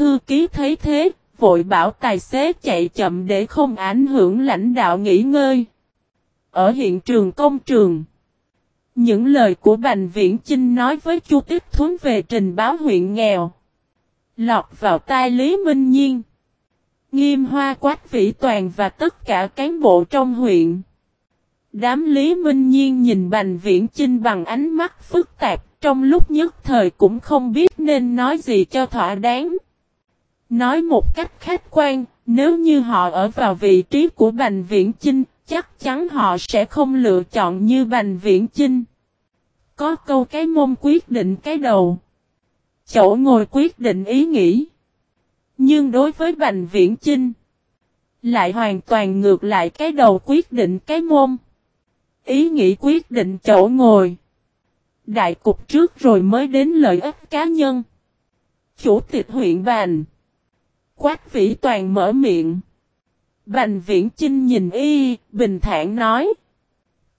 thư ký thấy thế, vội bảo tài xế chạy chậm để không ảnh hưởng lãnh đạo nghỉ ngơi. Ở hiện trường công trường, những lời của Bành Viễn Chinh nói với Chu Tiếp Thuấn về trình báo huyện nghèo, lọt vào tai Lý Minh Nhiên. Nghiêm hoa quát vĩ toàn và tất cả cán bộ trong huyện. Đám Lý Minh Nhiên nhìn Bành Viễn Chinh bằng ánh mắt phức tạp, trong lúc nhất thời cũng không biết nên nói gì cho thỏa đáng. Nói một cách khách quan, nếu như họ ở vào vị trí của Bành Viễn Chinh, chắc chắn họ sẽ không lựa chọn như Bành Viễn Chinh. Có câu cái môn quyết định cái đầu. Chỗ ngồi quyết định ý nghĩ. Nhưng đối với Bành Viễn Chinh, lại hoàn toàn ngược lại cái đầu quyết định cái môn. Ý nghĩ quyết định chỗ ngồi. Đại cục trước rồi mới đến lợi ích cá nhân. Chủ tịch huyện Bành. Quách vĩ toàn mở miệng. Bành viễn Trinh nhìn y, bình thản nói.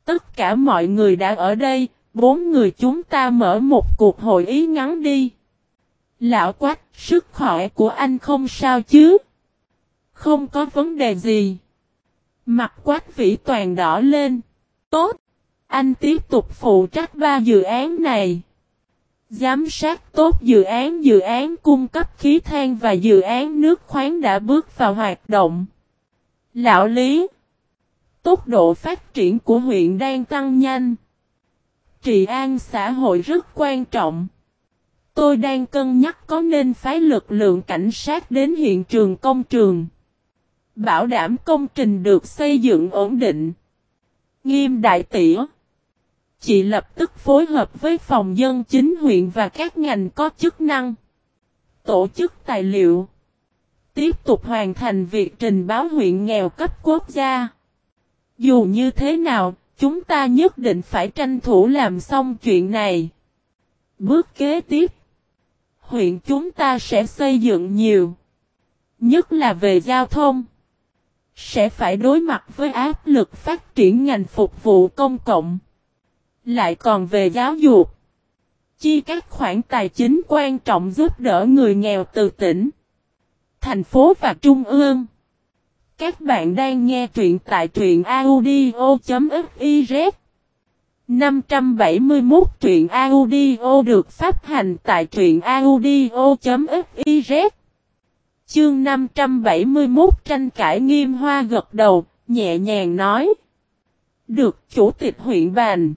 Tất cả mọi người đã ở đây, bốn người chúng ta mở một cuộc hội ý ngắn đi. Lão quách, sức khỏe của anh không sao chứ? Không có vấn đề gì. Mặt quách vĩ toàn đỏ lên. Tốt. Anh tiếp tục phụ trách ba dự án này. Giám sát tốt dự án dự án cung cấp khí than và dự án nước khoáng đã bước vào hoạt động. Lão Lý Tốc độ phát triển của huyện đang tăng nhanh. Trị an xã hội rất quan trọng. Tôi đang cân nhắc có nên phái lực lượng cảnh sát đến hiện trường công trường. Bảo đảm công trình được xây dựng ổn định. Nghiêm đại tỉa. Chị lập tức phối hợp với phòng dân chính huyện và các ngành có chức năng. Tổ chức tài liệu. Tiếp tục hoàn thành việc trình báo huyện nghèo cấp quốc gia. Dù như thế nào, chúng ta nhất định phải tranh thủ làm xong chuyện này. Bước kế tiếp. Huyện chúng ta sẽ xây dựng nhiều. Nhất là về giao thông. Sẽ phải đối mặt với áp lực phát triển ngành phục vụ công cộng. Lại còn về giáo dục. Chi các khoản tài chính quan trọng giúp đỡ người nghèo từ tỉnh, thành phố và trung ương. Các bạn đang nghe truyện tại truyện audio.fiz 571 truyện audio được phát hành tại truyện audio.fiz Chương 571 tranh cãi nghiêm hoa gật đầu, nhẹ nhàng nói. Được chủ tịch huyện bàn.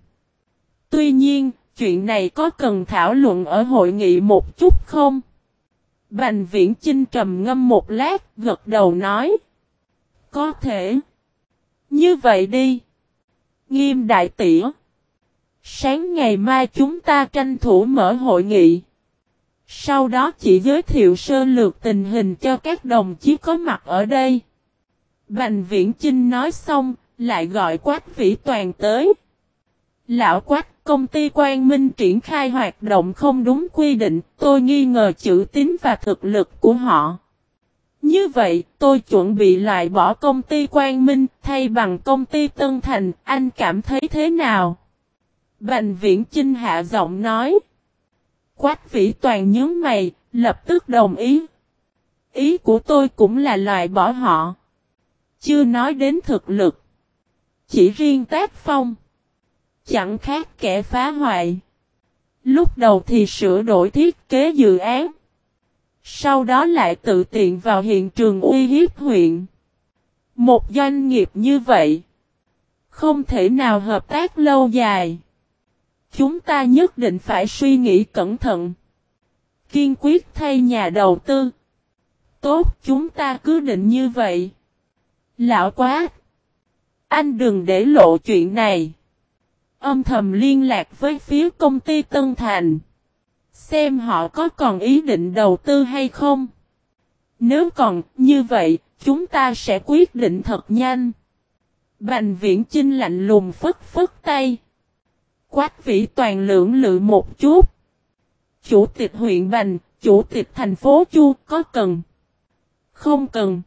Tuy nhiên, chuyện này có cần thảo luận ở hội nghị một chút không? Bành viễn Chinh trầm ngâm một lát, gật đầu nói. Có thể. Như vậy đi. Nghiêm đại tỉa. Sáng ngày mai chúng ta tranh thủ mở hội nghị. Sau đó chỉ giới thiệu sơ lược tình hình cho các đồng chí có mặt ở đây. Bành viễn Chinh nói xong, lại gọi Quách Vĩ Toàn tới. Lão Quách, công ty Quang Minh triển khai hoạt động không đúng quy định, tôi nghi ngờ chữ tín và thực lực của họ. Như vậy, tôi chuẩn bị loại bỏ công ty Quang Minh thay bằng công ty Tân Thành, anh cảm thấy thế nào? Bành viễn Chinh hạ giọng nói. Quách vĩ toàn nhớ mày, lập tức đồng ý. Ý của tôi cũng là loại bỏ họ. Chưa nói đến thực lực. Chỉ riêng tác phong. Chẳng khác kẻ phá hoại. Lúc đầu thì sửa đổi thiết kế dự án. Sau đó lại tự tiện vào hiện trường uy hiếp huyện. Một doanh nghiệp như vậy. Không thể nào hợp tác lâu dài. Chúng ta nhất định phải suy nghĩ cẩn thận. Kiên quyết thay nhà đầu tư. Tốt, chúng ta cứ định như vậy. Lão quá! Anh đừng để lộ chuyện này. Âm thầm liên lạc với phía công ty Tân Thành. Xem họ có còn ý định đầu tư hay không. Nếu còn như vậy, chúng ta sẽ quyết định thật nhanh. Bành viễn chinh lạnh lùng phất phất tay. Quách vĩ toàn lưỡng lự một chút. Chủ tịch huyện Bành, chủ tịch thành phố Chu có cần? Không cần.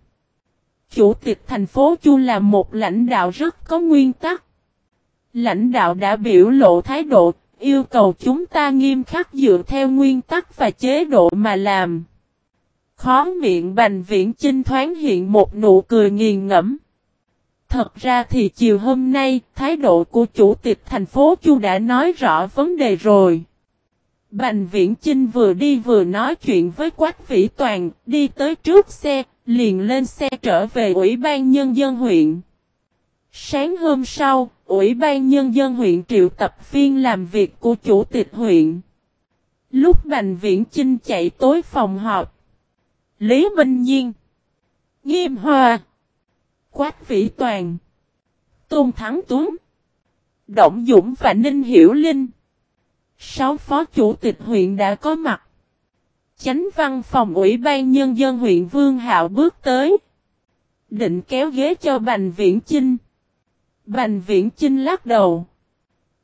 Chủ tịch thành phố Chu là một lãnh đạo rất có nguyên tắc. Lãnh đạo đã biểu lộ thái độ, yêu cầu chúng ta nghiêm khắc dựa theo nguyên tắc và chế độ mà làm. Khó miệng Bành Viễn Chinh thoáng hiện một nụ cười nghiền ngẫm. Thật ra thì chiều hôm nay, thái độ của chủ tịch thành phố Chu đã nói rõ vấn đề rồi. Bành Viễn Chinh vừa đi vừa nói chuyện với Quách Vĩ Toàn, đi tới trước xe, liền lên xe trở về Ủy ban Nhân dân huyện. Sáng hôm sau, Ủy ban Nhân dân huyện triệu tập phiên làm việc của chủ tịch huyện. Lúc Bành Viễn Chinh chạy tối phòng họp, Lý Minh Nhiên, Nghiêm Hoa, Quách Vĩ Toàn, Tôn Thắng Tuấn, Động Dũng và Ninh Hiểu Linh. Sáu phó chủ tịch huyện đã có mặt. Chánh văn phòng Ủy ban Nhân dân huyện Vương Hạo bước tới. Định kéo ghế cho Bành Viễn Chinh. Bành Viễn Chinh lắc đầu.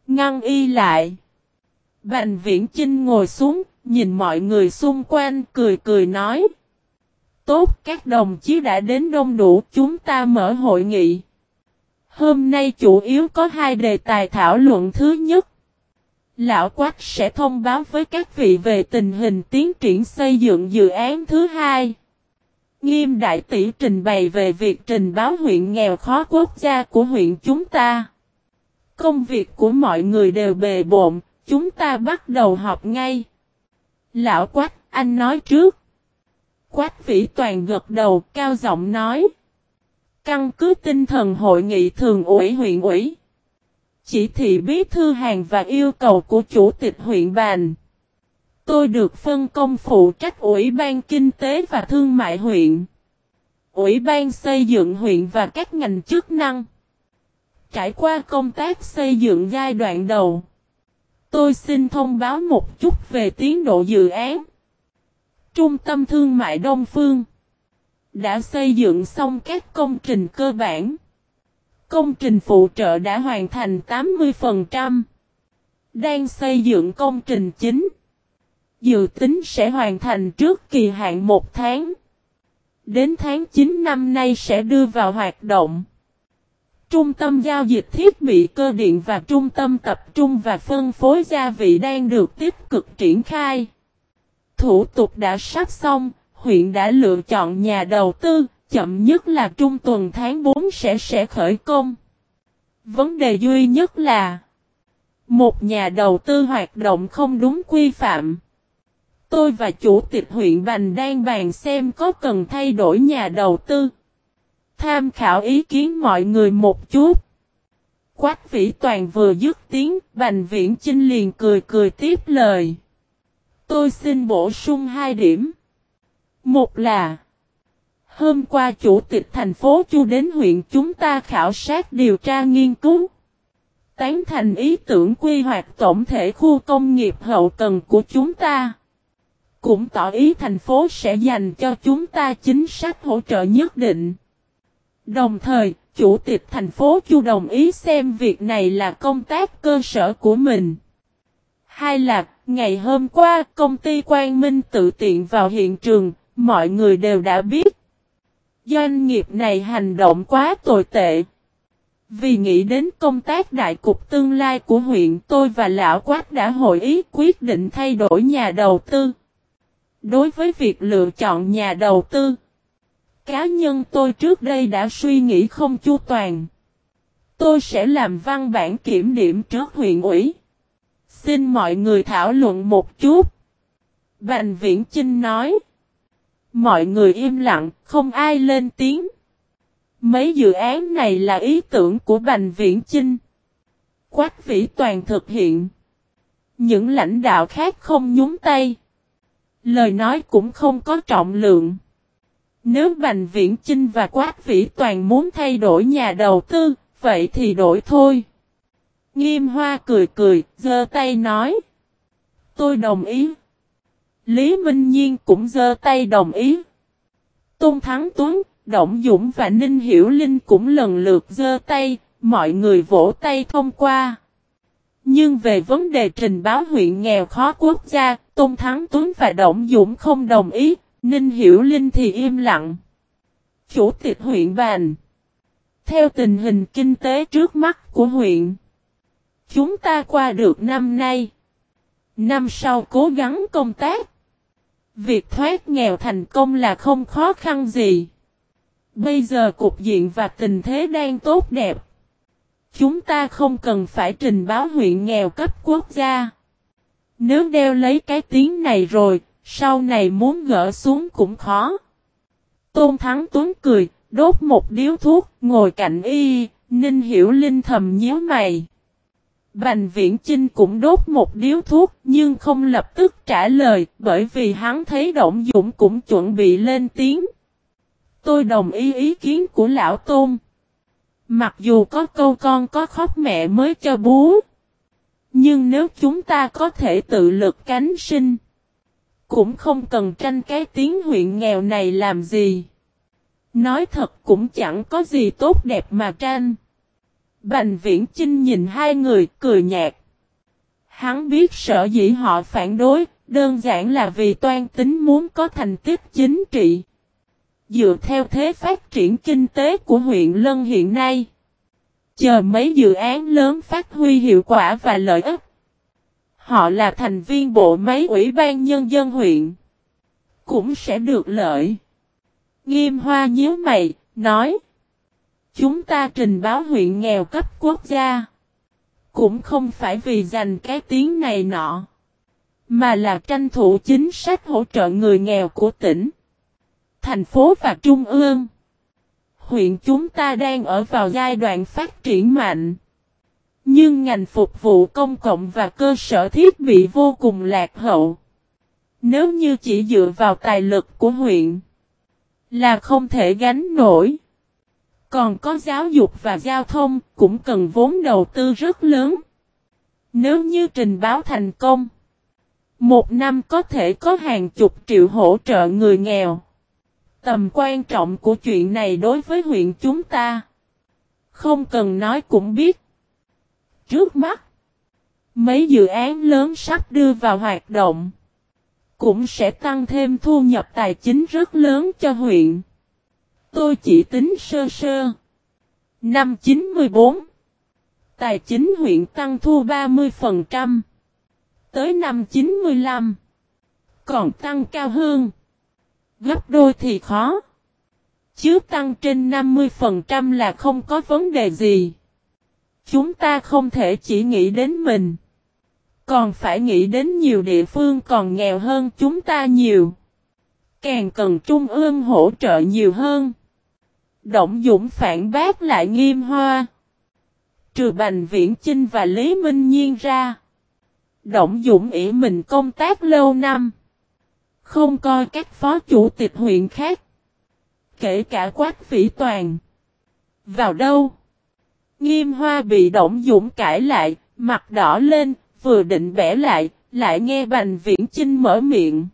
Ngăn y lại. Bành Viễn Chinh ngồi xuống, nhìn mọi người xung quanh cười cười nói. Tốt các đồng chí đã đến đông đủ chúng ta mở hội nghị. Hôm nay chủ yếu có hai đề tài thảo luận thứ nhất. Lão Quách sẽ thông báo với các vị về tình hình tiến triển xây dựng dự án thứ hai. Nghiêm đại tỷ trình bày về việc trình báo huyện nghèo khó quốc gia của huyện chúng ta. Công việc của mọi người đều bề bộn, chúng ta bắt đầu học ngay. Lão Quách, anh nói trước. Quách vĩ toàn gật đầu cao giọng nói. Căn cứ tinh thần hội nghị thường ủy huyện ủy. Chỉ thị bí thư hàng và yêu cầu của chủ tịch huyện bàn. Tôi được phân công phụ trách Ủy ban Kinh tế và Thương mại huyện. Ủy ban xây dựng huyện và các ngành chức năng. Trải qua công tác xây dựng giai đoạn đầu. Tôi xin thông báo một chút về tiến độ dự án. Trung tâm Thương mại Đông Phương đã xây dựng xong các công trình cơ bản. Công trình phụ trợ đã hoàn thành 80%. Đang xây dựng công trình chính. Dự tính sẽ hoàn thành trước kỳ hạn một tháng. Đến tháng 9 năm nay sẽ đưa vào hoạt động. Trung tâm giao dịch thiết bị cơ điện và trung tâm tập trung và phân phối gia vị đang được tiếp cực triển khai. Thủ tục đã sắp xong, huyện đã lựa chọn nhà đầu tư, chậm nhất là trung tuần tháng 4 sẽ sẽ khởi công. Vấn đề duy nhất là một nhà đầu tư hoạt động không đúng quy phạm. Tôi và chủ tịch huyện Bành đang bàn xem có cần thay đổi nhà đầu tư. Tham khảo ý kiến mọi người một chút. Quách vĩ toàn vừa dứt tiếng, Bành viễn Chinh liền cười cười tiếp lời. Tôi xin bổ sung hai điểm. Một là Hôm qua chủ tịch thành phố Chu đến huyện chúng ta khảo sát điều tra nghiên cứu. Tán thành ý tưởng quy hoạch tổng thể khu công nghiệp hậu cần của chúng ta. Cũng tỏ ý thành phố sẽ dành cho chúng ta chính sách hỗ trợ nhất định. Đồng thời, chủ tịch thành phố Chu đồng ý xem việc này là công tác cơ sở của mình. Hai là, ngày hôm qua công ty Quang Minh tự tiện vào hiện trường, mọi người đều đã biết. Doanh nghiệp này hành động quá tồi tệ. Vì nghĩ đến công tác đại cục tương lai của huyện tôi và Lão Quát đã hội ý quyết định thay đổi nhà đầu tư. Đối với việc lựa chọn nhà đầu tư, cá nhân tôi trước đây đã suy nghĩ không chu toàn. Tôi sẽ làm văn bản kiểm điểm trước huyện ủy. Xin mọi người thảo luận một chút. Bành Viễn Chinh nói. Mọi người im lặng, không ai lên tiếng. Mấy dự án này là ý tưởng của Bành Viễn Chinh. Quách vĩ toàn thực hiện. Những lãnh đạo khác không nhúng tay. Lời nói cũng không có trọng lượng. Nếu Bành Viễn Chinh và Quách Vĩ Toàn muốn thay đổi nhà đầu tư, vậy thì đổi thôi. Nghiêm Hoa cười cười, giơ tay nói. Tôi đồng ý. Lý Minh Nhiên cũng giơ tay đồng ý. Tôn Thắng Tuấn, Động Dũng và Ninh Hiểu Linh cũng lần lượt giơ tay, mọi người vỗ tay thông qua. Nhưng về vấn đề trình báo huyện nghèo khó quốc gia, Tôn Thắng Tuấn và Động Dũng không đồng ý, Ninh Hiểu Linh thì im lặng. Chủ tịch huyện bàn. Theo tình hình kinh tế trước mắt của huyện, chúng ta qua được năm nay. Năm sau cố gắng công tác. Việc thoát nghèo thành công là không khó khăn gì. Bây giờ cục diện và tình thế đang tốt đẹp. Chúng ta không cần phải trình báo huyện nghèo cấp quốc gia. Nếu đeo lấy cái tiếng này rồi, sau này muốn gỡ xuống cũng khó. Tôn Thắng Tuấn cười, đốt một điếu thuốc, ngồi cạnh y, Ninh Hiểu Linh thầm nhíu mày. Bành Viễn Chinh cũng đốt một điếu thuốc nhưng không lập tức trả lời bởi vì hắn thấy Động Dũng cũng chuẩn bị lên tiếng. Tôi đồng ý ý kiến của Lão Tôn. Mặc dù có câu con có khóc mẹ mới cho bú. Nhưng nếu chúng ta có thể tự lực cánh sinh. Cũng không cần tranh cái tiếng huyện nghèo này làm gì. Nói thật cũng chẳng có gì tốt đẹp mà tranh. Bành viễn Trinh nhìn hai người cười nhạt. Hắn biết sợ dĩ họ phản đối, đơn giản là vì toan tính muốn có thành tích chính trị. Dựa theo thế phát triển kinh tế của huyện Lân hiện nay. Chờ mấy dự án lớn phát huy hiệu quả và lợi ích. Họ là thành viên bộ máy ủy ban nhân dân huyện. Cũng sẽ được lợi. Nghiêm hoa nhíu mày, nói. Chúng ta trình báo huyện nghèo cấp quốc gia. Cũng không phải vì giành cái tiếng này nọ. Mà là tranh thủ chính sách hỗ trợ người nghèo của tỉnh. Thành phố và trung ương. Huyện chúng ta đang ở vào giai đoạn phát triển mạnh. Nhưng ngành phục vụ công cộng và cơ sở thiết bị vô cùng lạc hậu. Nếu như chỉ dựa vào tài lực của huyện, là không thể gánh nổi. Còn có giáo dục và giao thông cũng cần vốn đầu tư rất lớn. Nếu như trình báo thành công, một năm có thể có hàng chục triệu hỗ trợ người nghèo. Tầm quan trọng của chuyện này đối với huyện chúng ta. Không cần nói cũng biết. Trước mắt, mấy dự án lớn sắp đưa vào hoạt động. Cũng sẽ tăng thêm thu nhập tài chính rất lớn cho huyện. Tôi chỉ tính sơ sơ. Năm 94. Tài chính huyện tăng thu 30%. Tới năm 95. Còn tăng cao hơn. Gấp đôi thì khó. Chứ tăng trên 50% là không có vấn đề gì. Chúng ta không thể chỉ nghĩ đến mình. Còn phải nghĩ đến nhiều địa phương còn nghèo hơn chúng ta nhiều. Càng cần trung ương hỗ trợ nhiều hơn. Động Dũng phản bác lại nghiêm hoa. Trừ Bành Viễn Chinh và Lý Minh Nhiên ra. Động Dũng ỉ mình công tác lâu năm. Không coi các phó chủ tịch huyện khác. Kể cả Quách Vĩ Toàn. Vào đâu? Nghiêm hoa bị Động Dũng cãi lại, mặt đỏ lên, vừa định bẻ lại, lại nghe Bành Viễn Chinh mở miệng.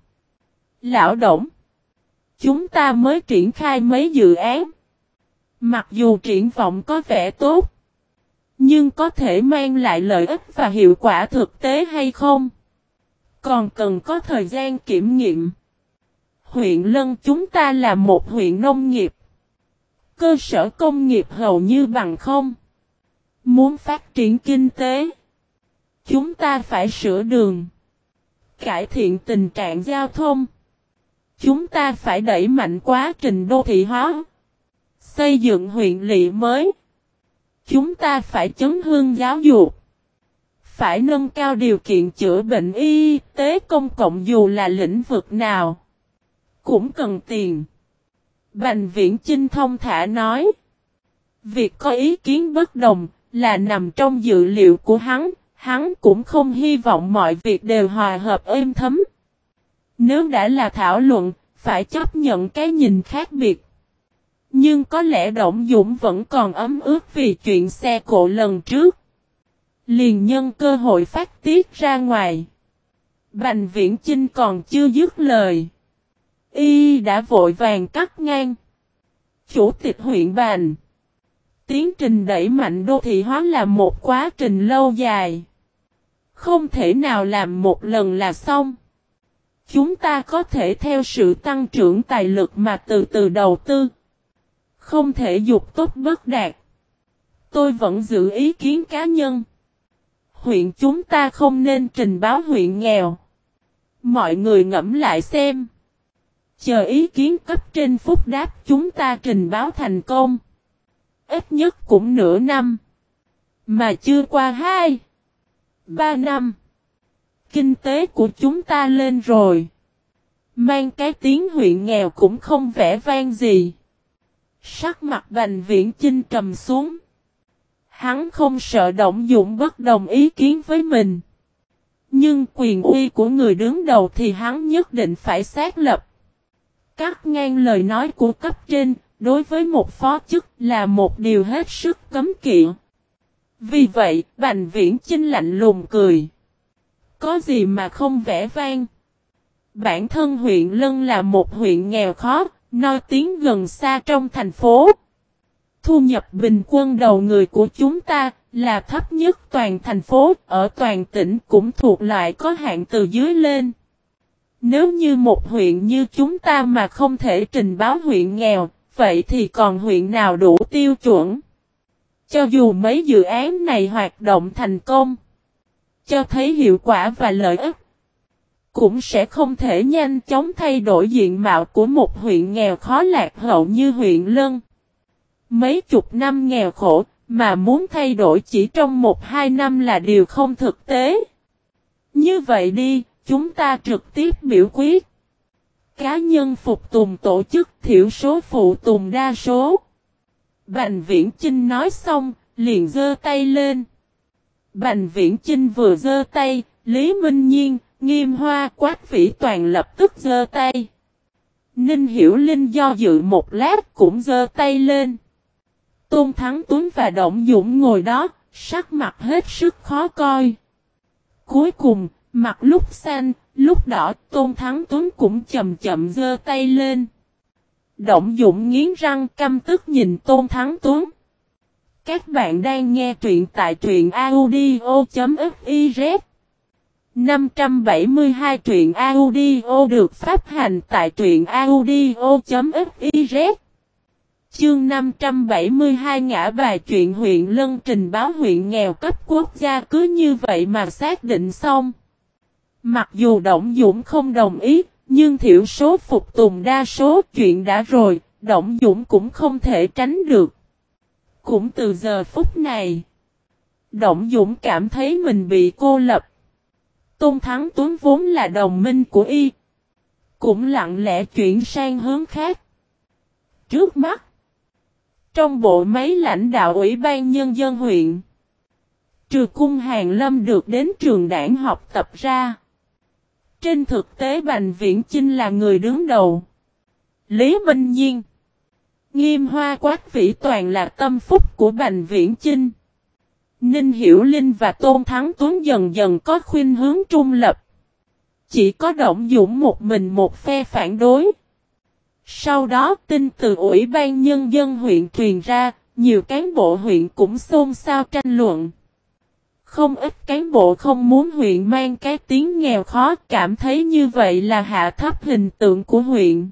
Lão Động. Chúng ta mới triển khai mấy dự án. Mặc dù triển vọng có vẻ tốt, nhưng có thể mang lại lợi ích và hiệu quả thực tế hay không? Còn cần có thời gian kiểm nghiệm. Huyện Lân chúng ta là một huyện nông nghiệp. Cơ sở công nghiệp hầu như bằng không. Muốn phát triển kinh tế, chúng ta phải sửa đường, cải thiện tình trạng giao thông. Chúng ta phải đẩy mạnh quá trình đô thị hóa xây dựng huyện lỵ mới. Chúng ta phải chấn hương giáo dục. Phải nâng cao điều kiện chữa bệnh y tế công cộng dù là lĩnh vực nào. Cũng cần tiền. Bành viễn Chinh thông thả nói. Việc có ý kiến bất đồng là nằm trong dự liệu của hắn. Hắn cũng không hy vọng mọi việc đều hòa hợp êm thấm. Nếu đã là thảo luận, phải chấp nhận cái nhìn khác biệt. Nhưng có lẽ Động Dũng vẫn còn ấm ướt vì chuyện xe cộ lần trước. Liền nhân cơ hội phát tiết ra ngoài. Bành viễn Chinh còn chưa dứt lời. Y đã vội vàng cắt ngang. Chủ tịch huyện Bành. Tiến trình đẩy mạnh đô thị hóa là một quá trình lâu dài. Không thể nào làm một lần là xong. Chúng ta có thể theo sự tăng trưởng tài lực mà từ từ đầu tư. Không thể dục tốt bất đạt. Tôi vẫn giữ ý kiến cá nhân. Huyện chúng ta không nên trình báo huyện nghèo. Mọi người ngẫm lại xem. Chờ ý kiến cấp trên phúc đáp chúng ta trình báo thành công. Ít nhất cũng nửa năm. Mà chưa qua hai. Ba năm. Kinh tế của chúng ta lên rồi. Mang cái tiếng huyện nghèo cũng không vẻ vang gì. Sắc mặt Bành Viễn Chinh trầm xuống. Hắn không sợ Động dụng bất đồng ý kiến với mình. Nhưng quyền uy của người đứng đầu thì hắn nhất định phải xác lập. Cắt ngang lời nói của cấp trên, đối với một phó chức là một điều hết sức cấm kỵ. Vì vậy, Bành Viễn Chinh lạnh lùng cười. Có gì mà không vẽ vang? Bản thân huyện Lân là một huyện nghèo khó, nói tiếng gần xa trong thành phố. Thu nhập bình quân đầu người của chúng ta là thấp nhất toàn thành phố, ở toàn tỉnh cũng thuộc loại có hạn từ dưới lên. Nếu như một huyện như chúng ta mà không thể trình báo huyện nghèo, vậy thì còn huyện nào đủ tiêu chuẩn? Cho dù mấy dự án này hoạt động thành công, cho thấy hiệu quả và lợi ích, cũng sẽ không thể nhanh chóng thay đổi diện mạo của một huyện nghèo khó lạc hậu như huyện Lân. Mấy chục năm nghèo khổ, mà muốn thay đổi chỉ trong một hai năm là điều không thực tế. Như vậy đi, chúng ta trực tiếp biểu quyết. Cá nhân phục tùng tổ chức thiểu số phụ tùng đa số. Bành Viễn Chinh nói xong, liền giơ tay lên. Bành Viễn Chinh vừa giơ tay, Lý Minh Nhiên, Nghiêm Hoa Quát Vĩ Toàn lập tức giơ tay. Ninh Hiểu Linh do dự một lát cũng giơ tay lên. Tôn Thắng Tuấn và Động Dũng ngồi đó, sắc mặt hết sức khó coi. Cuối cùng, mặt lúc xanh, lúc đỏ, Tôn Thắng Tuấn cũng chậm chậm giơ tay lên. Động Dũng nghiến răng căm tức nhìn Tôn Thắng Tuấn. Các bạn đang nghe truyện tại truyện audio.fiz 572 truyện audio được phát hành tại truyện audio.fiz Chương 572 ngã bài chuyện huyện Lân trình báo huyện nghèo cấp quốc gia cứ như vậy mà xác định xong. Mặc dù Động Dũng không đồng ý, nhưng thiểu số phục tùng đa số chuyện đã rồi, Động Dũng cũng không thể tránh được. Cũng từ giờ phút này, Động Dũng cảm thấy mình bị cô lập. Tôn Thắng Tuấn vốn là đồng minh của y. Cũng lặng lẽ chuyển sang hướng khác. Trước mắt, trong bộ máy lãnh đạo Ủy ban Nhân dân huyện, trừ cung hàng lâm được đến trường đảng học tập ra. Trên thực tế Bành Viễn Chinh là người đứng đầu. Lý Minh Nhiên Nghiêm hoa quát vĩ toàn là tâm phúc của Bành Viễn Chinh. Ninh Hiểu Linh và Tôn Thắng Tuấn dần dần có khuyên hướng trung lập. Chỉ có Động Dũng một mình một phe phản đối. Sau đó tin từ Ủy ban Nhân dân huyện truyền ra, nhiều cán bộ huyện cũng xôn xao tranh luận. Không ít cán bộ không muốn huyện mang cái tiếng nghèo khó cảm thấy như vậy là hạ thấp hình tượng của huyện.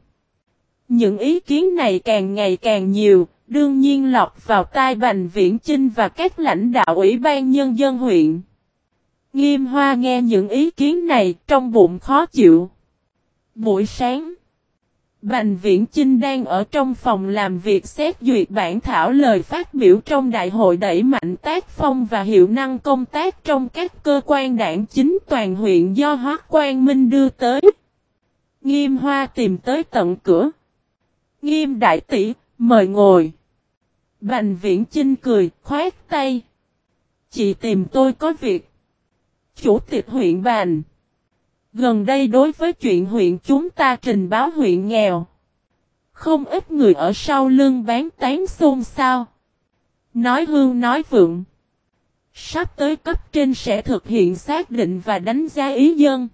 Những ý kiến này càng ngày càng nhiều, đương nhiên lọt vào tai Bành Viễn Chinh và các lãnh đạo Ủy ban Nhân dân huyện. Nghiêm Hoa nghe những ý kiến này trong bụng khó chịu. Buổi sáng, Bành Viễn Chinh đang ở trong phòng làm việc xét duyệt bản thảo lời phát biểu trong đại hội đẩy mạnh tác phong và hiệu năng công tác trong các cơ quan đảng chính toàn huyện do Hoác Quang Minh đưa tới. Nghiêm Hoa tìm tới tận cửa. Nghiêm đại tỷ, mời ngồi. Bành viễn Chinh cười, khoát tay. Chị tìm tôi có việc. Chủ tịch huyện Bành. Gần đây đối với chuyện huyện chúng ta trình báo huyện nghèo. Không ít người ở sau lưng bán tán xôn xao. Nói hương nói vượng. Sắp tới cấp trên sẽ thực hiện xác định và đánh giá ý dân.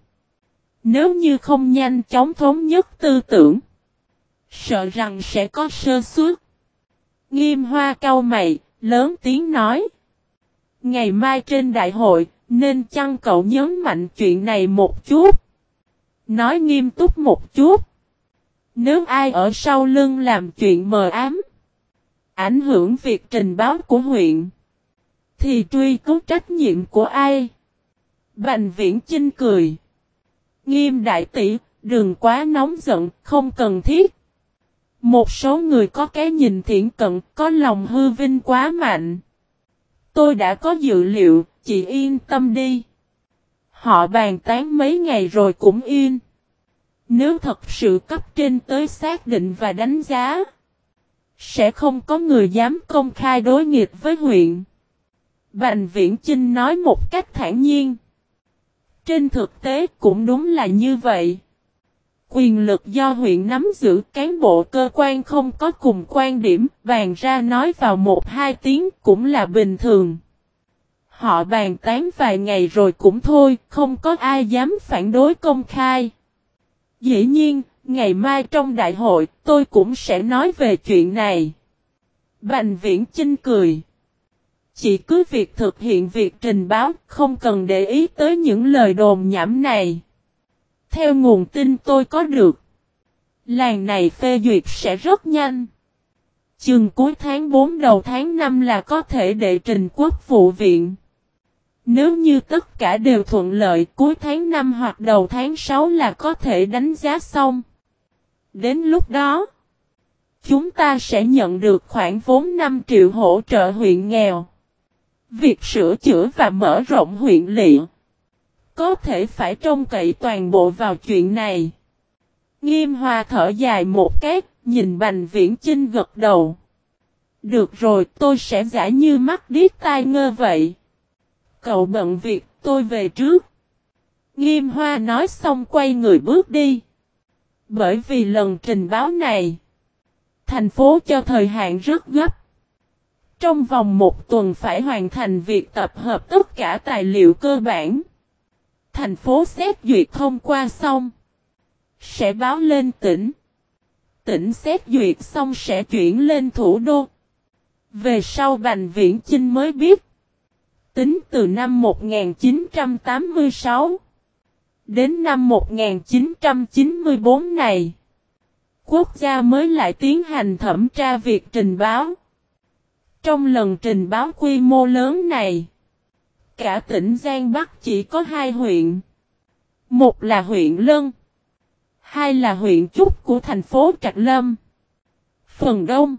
Nếu như không nhanh chóng thống nhất tư tưởng. Sợ rằng sẽ có sơ suất. Nghiêm hoa cau mày, lớn tiếng nói. Ngày mai trên đại hội, nên chăng cậu nhấn mạnh chuyện này một chút. Nói nghiêm túc một chút. Nếu ai ở sau lưng làm chuyện mờ ám, ảnh hưởng việc trình báo của huyện, thì truy cứu trách nhiệm của ai? Bành viễn Chinh cười. Nghiêm đại tỷ, đừng quá nóng giận, không cần thiết. Một số người có cái nhìn thiện cận, có lòng hư vinh quá mạnh. Tôi đã có dự liệu, chị yên tâm đi. Họ bàn tán mấy ngày rồi cũng yên. Nếu thật sự cấp trên tới xác định và đánh giá, sẽ không có người dám công khai đối nghịch với huyện. Bành Viễn Chinh nói một cách thản nhiên. Trên thực tế cũng đúng là như vậy. Quyền lực do huyện nắm giữ cán bộ cơ quan không có cùng quan điểm, bàn ra nói vào một hai tiếng cũng là bình thường. Họ bàn tán vài ngày rồi cũng thôi, không có ai dám phản đối công khai. Dĩ nhiên, ngày mai trong đại hội tôi cũng sẽ nói về chuyện này. Bành viễn Chinh cười. Chỉ cứ việc thực hiện việc trình báo, không cần để ý tới những lời đồn nhảm này. Theo nguồn tin tôi có được, làng này phê duyệt sẽ rất nhanh. Chừng cuối tháng 4 đầu tháng 5 là có thể đệ trình quốc vụ viện. Nếu như tất cả đều thuận lợi cuối tháng 5 hoặc đầu tháng 6 là có thể đánh giá xong. Đến lúc đó, chúng ta sẽ nhận được khoảng vốn 5 triệu hỗ trợ huyện nghèo. Việc sửa chữa và mở rộng huyện lị có thể phải trông cậy toàn bộ vào chuyện này. Nghiêm hòa thở dài một cái, nhìn Bành Viễn Chinh gật đầu. Được rồi, tôi sẽ giả như mắt điếc tai ngơ vậy. Cậu bận việc, tôi về trước. Nghiêm hoa nói xong quay người bước đi. Bởi vì lần trình báo này, thành phố cho thời hạn rất gấp. Trong vòng một tuần phải hoàn thành việc tập hợp tất cả tài liệu cơ bản. Thành phố xét duyệt thông qua xong. Sẽ báo lên tỉnh. Tỉnh xét duyệt xong sẽ chuyển lên thủ đô. Về sau Bành Viễn Chinh mới biết. Tính từ năm 1986 đến năm 1994 này, quốc gia mới lại tiến hành thẩm tra việc trình báo. Trong lần trình báo quy mô lớn này, cả tỉnh Giang Bắc chỉ có hai huyện. Một là huyện Lân, hai là huyện Trúc của thành phố Trạch Lâm. Phần Đông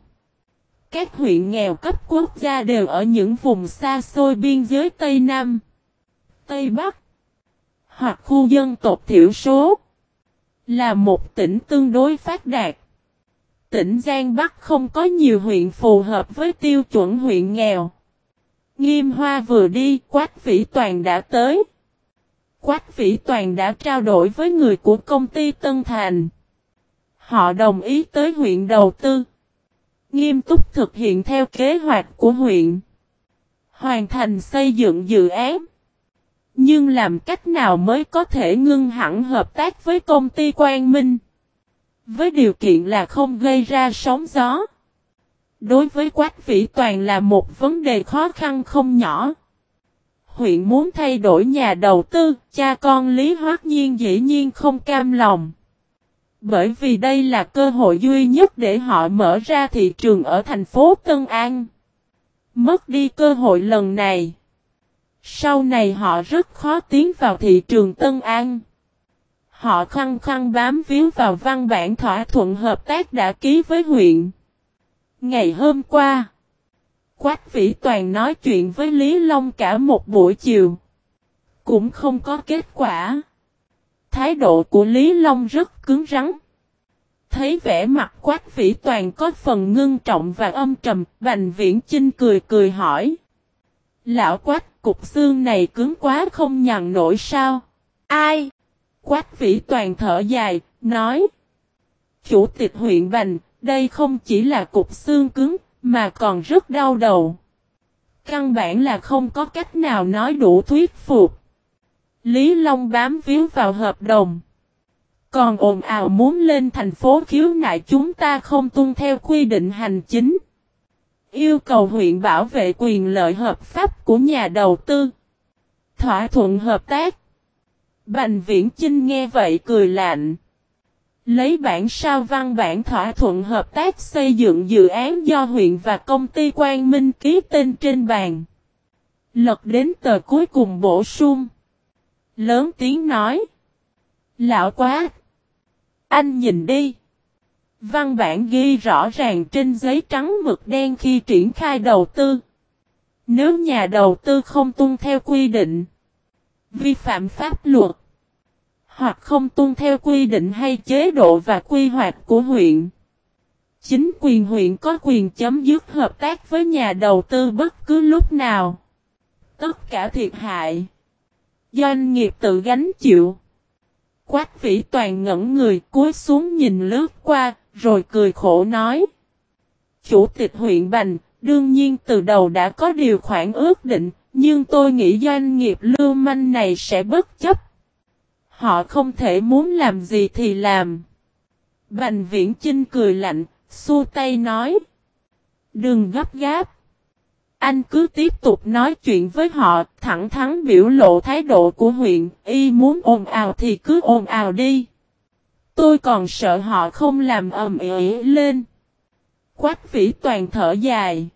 các huyện nghèo cấp quốc gia đều ở những vùng xa xôi biên giới Tây Nam, Tây Bắc, hoặc khu dân tộc thiểu số, là một tỉnh tương đối phát đạt. Tỉnh Giang Bắc không có nhiều huyện phù hợp với tiêu chuẩn huyện nghèo. Nghiêm Hoa vừa đi, Quách Vĩ Toàn đã tới. Quách Vĩ Toàn đã trao đổi với người của công ty Tân Thành. Họ đồng ý tới huyện đầu tư nghiêm túc thực hiện theo kế hoạch của huyện. Hoàn thành xây dựng dự án. Nhưng làm cách nào mới có thể ngưng hẳn hợp tác với công ty Quang Minh? Với điều kiện là không gây ra sóng gió. Đối với Quách Vĩ Toàn là một vấn đề khó khăn không nhỏ. Huyện muốn thay đổi nhà đầu tư, cha con Lý Hoác Nhiên dĩ nhiên không cam lòng. Bởi vì đây là cơ hội duy nhất để họ mở ra thị trường ở thành phố Tân An. Mất đi cơ hội lần này. Sau này họ rất khó tiến vào thị trường Tân An. Họ khăng khăng bám víu vào văn bản thỏa thuận hợp tác đã ký với huyện. Ngày hôm qua, Quách Vĩ Toàn nói chuyện với Lý Long cả một buổi chiều. Cũng không có kết quả. Thái độ của Lý Long rất cứng rắn. Thấy vẻ mặt quách vĩ toàn có phần ngưng trọng và âm trầm, Bành Viễn Chinh cười cười hỏi. Lão quách cục xương này cứng quá không nhằn nổi sao? Ai? Quách vĩ toàn thở dài, nói. Chủ tịch huyện Bành, đây không chỉ là cục xương cứng, mà còn rất đau đầu. Căn bản là không có cách nào nói đủ thuyết phục. Lý Long bám víu vào hợp đồng. Còn ồn ào muốn lên thành phố khiếu nại chúng ta không tuân theo quy định hành chính. Yêu cầu huyện bảo vệ quyền lợi hợp pháp của nhà đầu tư. Thỏa thuận hợp tác. Bành viễn Chinh nghe vậy cười lạnh. Lấy bản sao văn bản thỏa thuận hợp tác xây dựng dự án do huyện và công ty Quang Minh ký tên trên bàn. Lật đến tờ cuối cùng bổ sung. Lớn tiếng nói. Lão quá! Anh nhìn đi! Văn bản ghi rõ ràng trên giấy trắng mực đen khi triển khai đầu tư. Nếu nhà đầu tư không tuân theo quy định, vi phạm pháp luật, hoặc không tuân theo quy định hay chế độ và quy hoạch của huyện, chính quyền huyện có quyền chấm dứt hợp tác với nhà đầu tư bất cứ lúc nào. Tất cả thiệt hại, doanh nghiệp tự gánh chịu. Quách vĩ toàn ngẩn người cúi xuống nhìn lướt qua, rồi cười khổ nói. Chủ tịch huyện Bành, đương nhiên từ đầu đã có điều khoản ước định, nhưng tôi nghĩ doanh nghiệp lưu manh này sẽ bất chấp. Họ không thể muốn làm gì thì làm. Bành viễn Chinh cười lạnh, xua tay nói. Đừng gấp gáp. Anh cứ tiếp tục nói chuyện với họ, thẳng thắn biểu lộ thái độ của huyện, y muốn ồn ào thì cứ ồn ào đi. Tôi còn sợ họ không làm ầm ĩ lên. Quách vĩ toàn thở dài.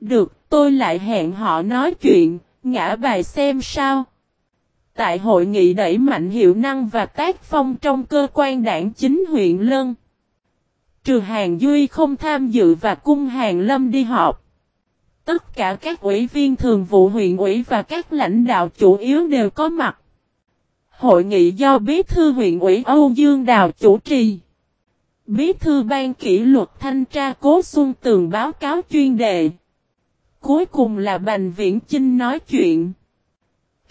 Được, tôi lại hẹn họ nói chuyện, ngã bài xem sao. Tại hội nghị đẩy mạnh hiệu năng và tác phong trong cơ quan đảng chính huyện Lân. Trừ Hàng Duy không tham dự và cung Hàng Lâm đi họp. Tất cả các ủy viên thường vụ huyện ủy và các lãnh đạo chủ yếu đều có mặt. Hội nghị do Bí thư huyện ủy Âu Dương Đào chủ trì. Bí thư ban kỷ luật thanh tra Cố Xuân Tường báo cáo chuyên đề. Cuối cùng là Bành Viễn Chinh nói chuyện.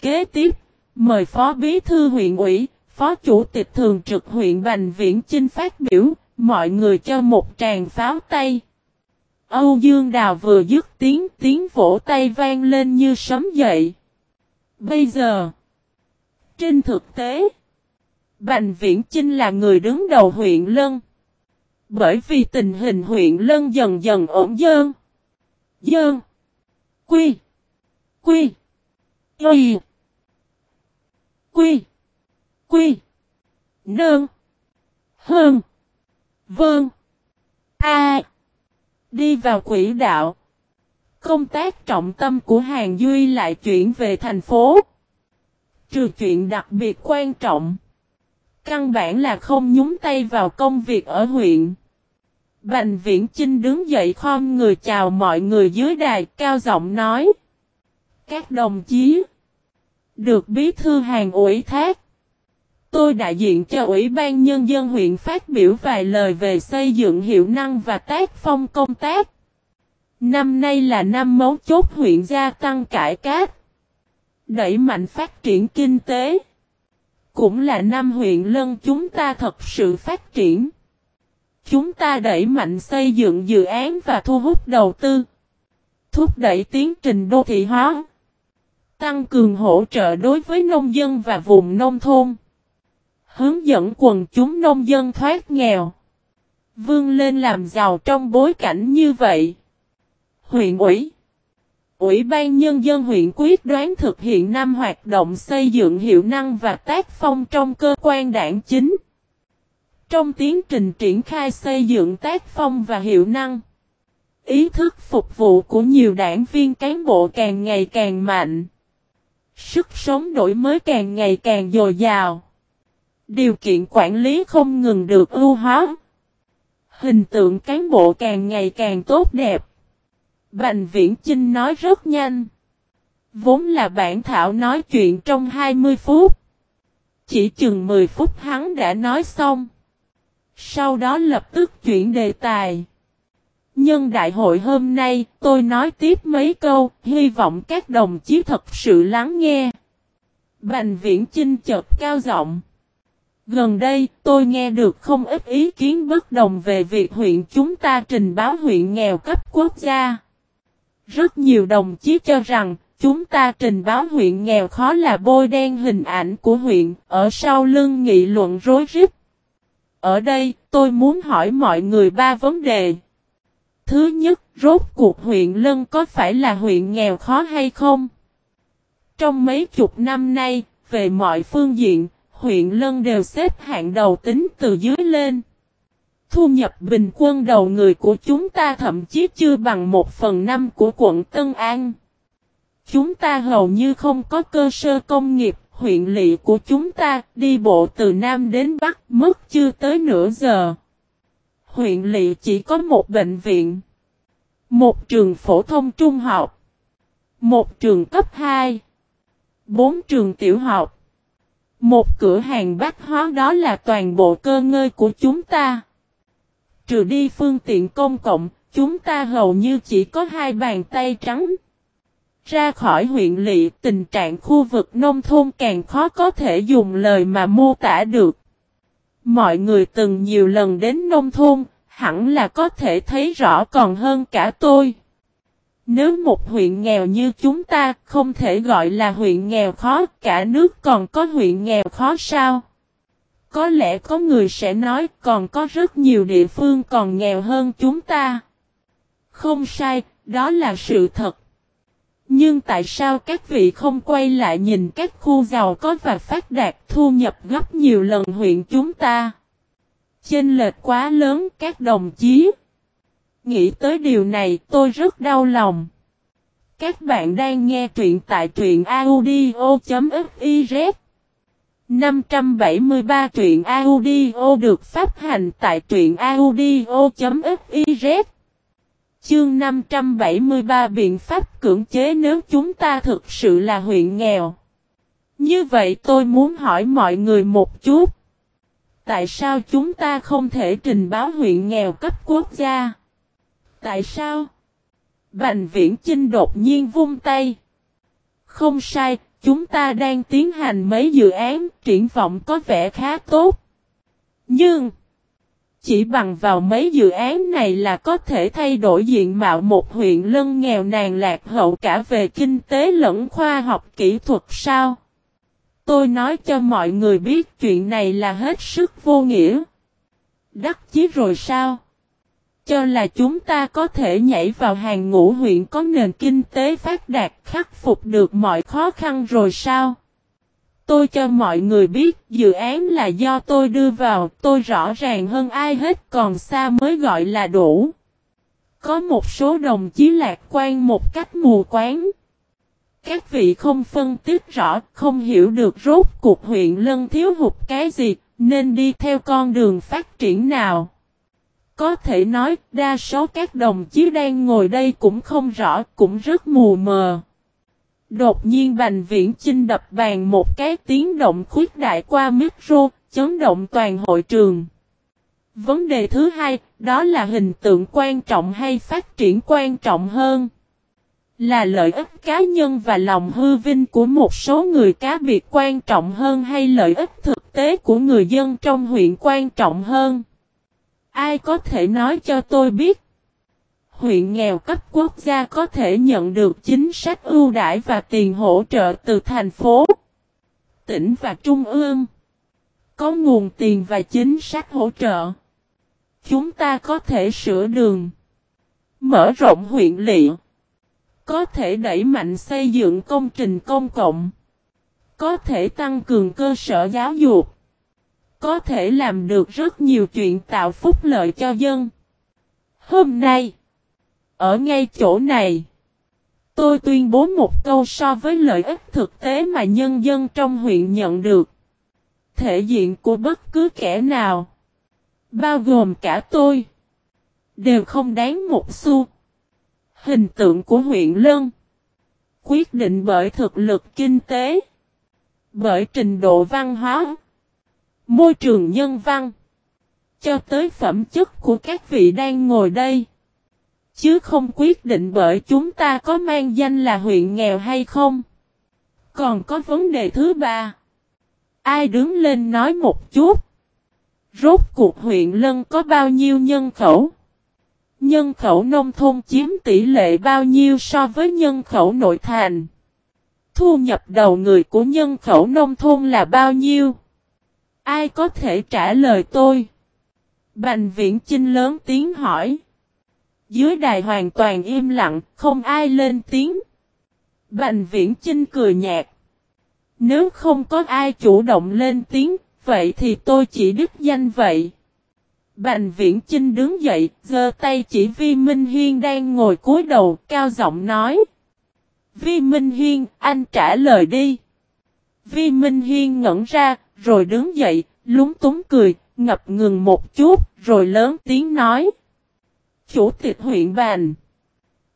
Kế tiếp, mời Phó Bí thư huyện ủy, Phó Chủ tịch Thường trực huyện Bành Viễn Chinh phát biểu, mọi người cho một tràng pháo tay. Âu Dương Đào vừa dứt tiếng tiếng vỗ tay vang lên như sấm dậy. Bây giờ, trên thực tế, Bành Viễn Chinh là người đứng đầu huyện Lân. Bởi vì tình hình huyện Lân dần dần ổn dơn. Dơn. Quy. Quy. quy, Quy. Quy. Nơn. Hơn. Vâng. A. Đi vào quỹ đạo. Công tác trọng tâm của Hàng Duy lại chuyển về thành phố. Trừ chuyện đặc biệt quan trọng. Căn bản là không nhúng tay vào công việc ở huyện. Bành viễn Chinh đứng dậy khom người chào mọi người dưới đài, cao giọng nói. Các đồng chí. Được bí thư hàng ủy thác. Tôi đại diện cho Ủy ban Nhân dân huyện phát biểu vài lời về xây dựng hiệu năng và tác phong công tác. Năm nay là năm mấu chốt huyện gia tăng cải cát. Đẩy mạnh phát triển kinh tế. Cũng là năm huyện lân chúng ta thật sự phát triển. Chúng ta đẩy mạnh xây dựng dự án và thu hút đầu tư. Thúc đẩy tiến trình đô thị hóa. Tăng cường hỗ trợ đối với nông dân và vùng nông thôn. Hướng dẫn quần chúng nông dân thoát nghèo. Vươn lên làm giàu trong bối cảnh như vậy. Huyện ủy Ủy ban Nhân dân huyện quyết đoán thực hiện năm hoạt động xây dựng hiệu năng và tác phong trong cơ quan đảng chính. Trong tiến trình triển khai xây dựng tác phong và hiệu năng, ý thức phục vụ của nhiều đảng viên cán bộ càng ngày càng mạnh. Sức sống đổi mới càng ngày càng dồi dào. Điều kiện quản lý không ngừng được ưu hóa. Hình tượng cán bộ càng ngày càng tốt đẹp. Bành Viễn Chinh nói rất nhanh. Vốn là bản thảo nói chuyện trong 20 phút. Chỉ chừng 10 phút hắn đã nói xong. Sau đó lập tức chuyển đề tài. Nhân đại hội hôm nay, tôi nói tiếp mấy câu, hy vọng các đồng chí thật sự lắng nghe. Bành viễn chinh chợt cao giọng. Gần đây, tôi nghe được không ít ý kiến bất đồng về việc huyện chúng ta trình báo huyện nghèo cấp quốc gia. Rất nhiều đồng chí cho rằng, chúng ta trình báo huyện nghèo khó là bôi đen hình ảnh của huyện, ở sau lưng nghị luận rối rít. Ở đây, tôi muốn hỏi mọi người ba vấn đề. Thứ nhất, rốt cuộc huyện Lân có phải là huyện nghèo khó hay không? Trong mấy chục năm nay, về mọi phương diện, huyện Lân đều xếp hạng đầu tính từ dưới lên. Thu nhập bình quân đầu người của chúng ta thậm chí chưa bằng một phần năm của quận Tân An. Chúng ta hầu như không có cơ sở công nghiệp, huyện lỵ của chúng ta đi bộ từ Nam đến Bắc mất chưa tới nửa giờ. Huyện lỵ chỉ có một bệnh viện, một trường phổ thông trung học, một trường cấp 2, bốn trường tiểu học, một cửa hàng bách hóa đó là toàn bộ cơ ngơi của chúng ta. Trừ đi phương tiện công cộng, chúng ta hầu như chỉ có hai bàn tay trắng. Ra khỏi huyện lỵ, tình trạng khu vực nông thôn càng khó có thể dùng lời mà mô tả được. Mọi người từng nhiều lần đến nông thôn, hẳn là có thể thấy rõ còn hơn cả tôi. Nếu một huyện nghèo như chúng ta không thể gọi là huyện nghèo khó, cả nước còn có huyện nghèo khó sao? Có lẽ có người sẽ nói còn có rất nhiều địa phương còn nghèo hơn chúng ta. Không sai, đó là sự thật. Nhưng tại sao các vị không quay lại nhìn các khu giàu có và phát đạt thu nhập gấp nhiều lần huyện chúng ta? Chênh lệch quá lớn các đồng chí. Nghĩ tới điều này, tôi rất đau lòng. Các bạn đang nghe truyện tại truyện audio.fiz 573 truyện audio được phát hành tại truyện audio.fiz Chương 573 biện pháp cưỡng chế nếu chúng ta thực sự là huyện nghèo. Như vậy tôi muốn hỏi mọi người một chút. Tại sao chúng ta không thể trình báo huyện nghèo cấp quốc gia? Tại sao? Bành viễn Chinh đột nhiên vung tay. Không sai, chúng ta đang tiến hành mấy dự án, triển vọng có vẻ khá tốt. Nhưng, chỉ bằng vào mấy dự án này là có thể thay đổi diện mạo một huyện lân nghèo nàn lạc hậu cả về kinh tế lẫn khoa học kỹ thuật sao? Tôi nói cho mọi người biết chuyện này là hết sức vô nghĩa. Đắc chí rồi sao? Cho là chúng ta có thể nhảy vào hàng ngũ huyện có nền kinh tế phát đạt khắc phục được mọi khó khăn rồi sao? Tôi cho mọi người biết dự án là do tôi đưa vào, tôi rõ ràng hơn ai hết còn xa mới gọi là đủ. Có một số đồng chí lạc quan một cách mù quáng. Các vị không phân tích rõ, không hiểu được rốt cuộc huyện lân thiếu hụt cái gì, nên đi theo con đường phát triển nào. Có thể nói, đa số các đồng chí đang ngồi đây cũng không rõ, cũng rất mù mờ. Đột nhiên Bành Viễn Chinh đập bàn một cái tiếng động khuyết đại qua micro, chấn động toàn hội trường. Vấn đề thứ hai, đó là hình tượng quan trọng hay phát triển quan trọng hơn. Là lợi ích cá nhân và lòng hư vinh của một số người cá biệt quan trọng hơn hay lợi ích thực tế của người dân trong huyện quan trọng hơn. Ai có thể nói cho tôi biết? Huyện nghèo cấp quốc gia có thể nhận được chính sách ưu đãi và tiền hỗ trợ từ thành phố, tỉnh và trung ương. Có nguồn tiền và chính sách hỗ trợ. Chúng ta có thể sửa đường, mở rộng huyện lị. có thể đẩy mạnh xây dựng công trình công cộng, có thể tăng cường cơ sở giáo dục, có thể làm được rất nhiều chuyện tạo phúc lợi cho dân. Hôm nay, ở ngay chỗ này, tôi tuyên bố một câu so với lợi ích thực tế mà nhân dân trong huyện nhận được. Thể diện của bất cứ kẻ nào, bao gồm cả tôi, đều không đáng một xu. Hình tượng của huyện Lân quyết định bởi thực lực kinh tế, bởi trình độ văn hóa, môi trường nhân văn, cho tới phẩm chất của các vị đang ngồi đây. Chứ không quyết định bởi chúng ta có mang danh là huyện nghèo hay không. Còn có vấn đề thứ ba. Ai đứng lên nói một chút. Rốt cuộc huyện Lân có bao nhiêu nhân khẩu? Nhân khẩu nông thôn chiếm tỷ lệ bao nhiêu so với nhân khẩu nội thành? Thu nhập đầu người của nhân khẩu nông thôn là bao nhiêu? Ai có thể trả lời tôi? Bành viễn Trinh lớn tiếng hỏi. Dưới đài hoàn toàn im lặng, không ai lên tiếng. Bành viễn Trinh cười nhạt. Nếu không có ai chủ động lên tiếng, vậy thì tôi chỉ đứt danh vậy. Bành viễn Trinh đứng dậy, giơ tay chỉ Vi Minh Hiên đang ngồi cúi đầu, cao giọng nói. Vi Minh Hiên, anh trả lời đi. Vi Minh Hiên ngẩn ra, rồi đứng dậy, lúng túng cười, ngập ngừng một chút, rồi lớn tiếng nói. Chủ tịch huyện bàn.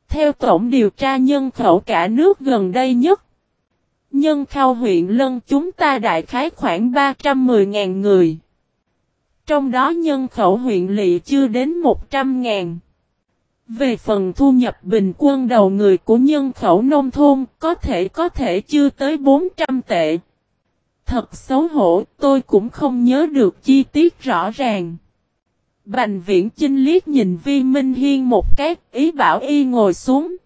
Theo tổng điều tra nhân khẩu cả nước gần đây nhất. Nhân khẩu huyện Lân chúng ta đại khái khoảng 310.000 người. Trong đó nhân khẩu huyện lỵ chưa đến 100.000. Về phần thu nhập bình quân đầu người của nhân khẩu nông thôn có thể có thể chưa tới 400 tệ. Thật xấu hổ, tôi cũng không nhớ được chi tiết rõ ràng. Bành viễn chinh liếc nhìn Vi Minh Hiên một cái, ý bảo y ngồi xuống.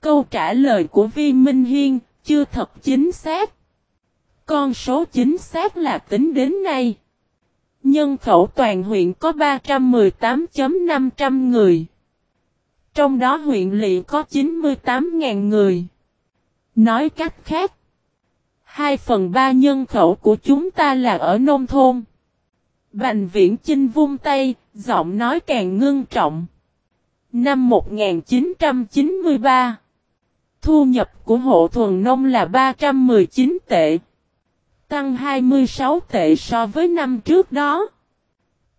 Câu trả lời của Vi Minh Hiên, chưa thật chính xác. Con số chính xác là tính đến nay. Nhân khẩu toàn huyện có 318.500 người. Trong đó huyện lỵ có 98.000 người. Nói cách khác, 2 phần 3 nhân khẩu của chúng ta là ở nông thôn. Bành viễn chinh vung tay, giọng nói càng ngưng trọng. Năm 1993, thu nhập của hộ thuần nông là 319 tệ, tăng 26 tệ so với năm trước đó.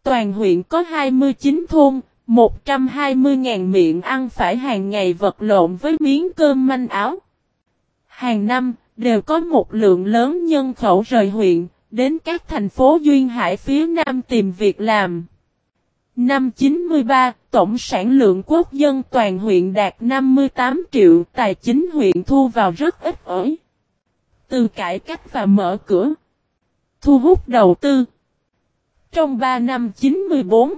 Toàn huyện có 29 thôn, 120.000 miệng ăn phải hàng ngày vật lộn với miếng cơm manh áo. Hàng năm, đều có một lượng lớn nhân khẩu rời huyện, đến các thành phố duyên hải phía Nam tìm việc làm. Năm 93, tổng sản lượng quốc dân toàn huyện đạt 58 triệu, tài chính huyện thu vào rất ít ỏi. Từ cải cách và mở cửa, thu hút đầu tư. Trong 3 năm 94,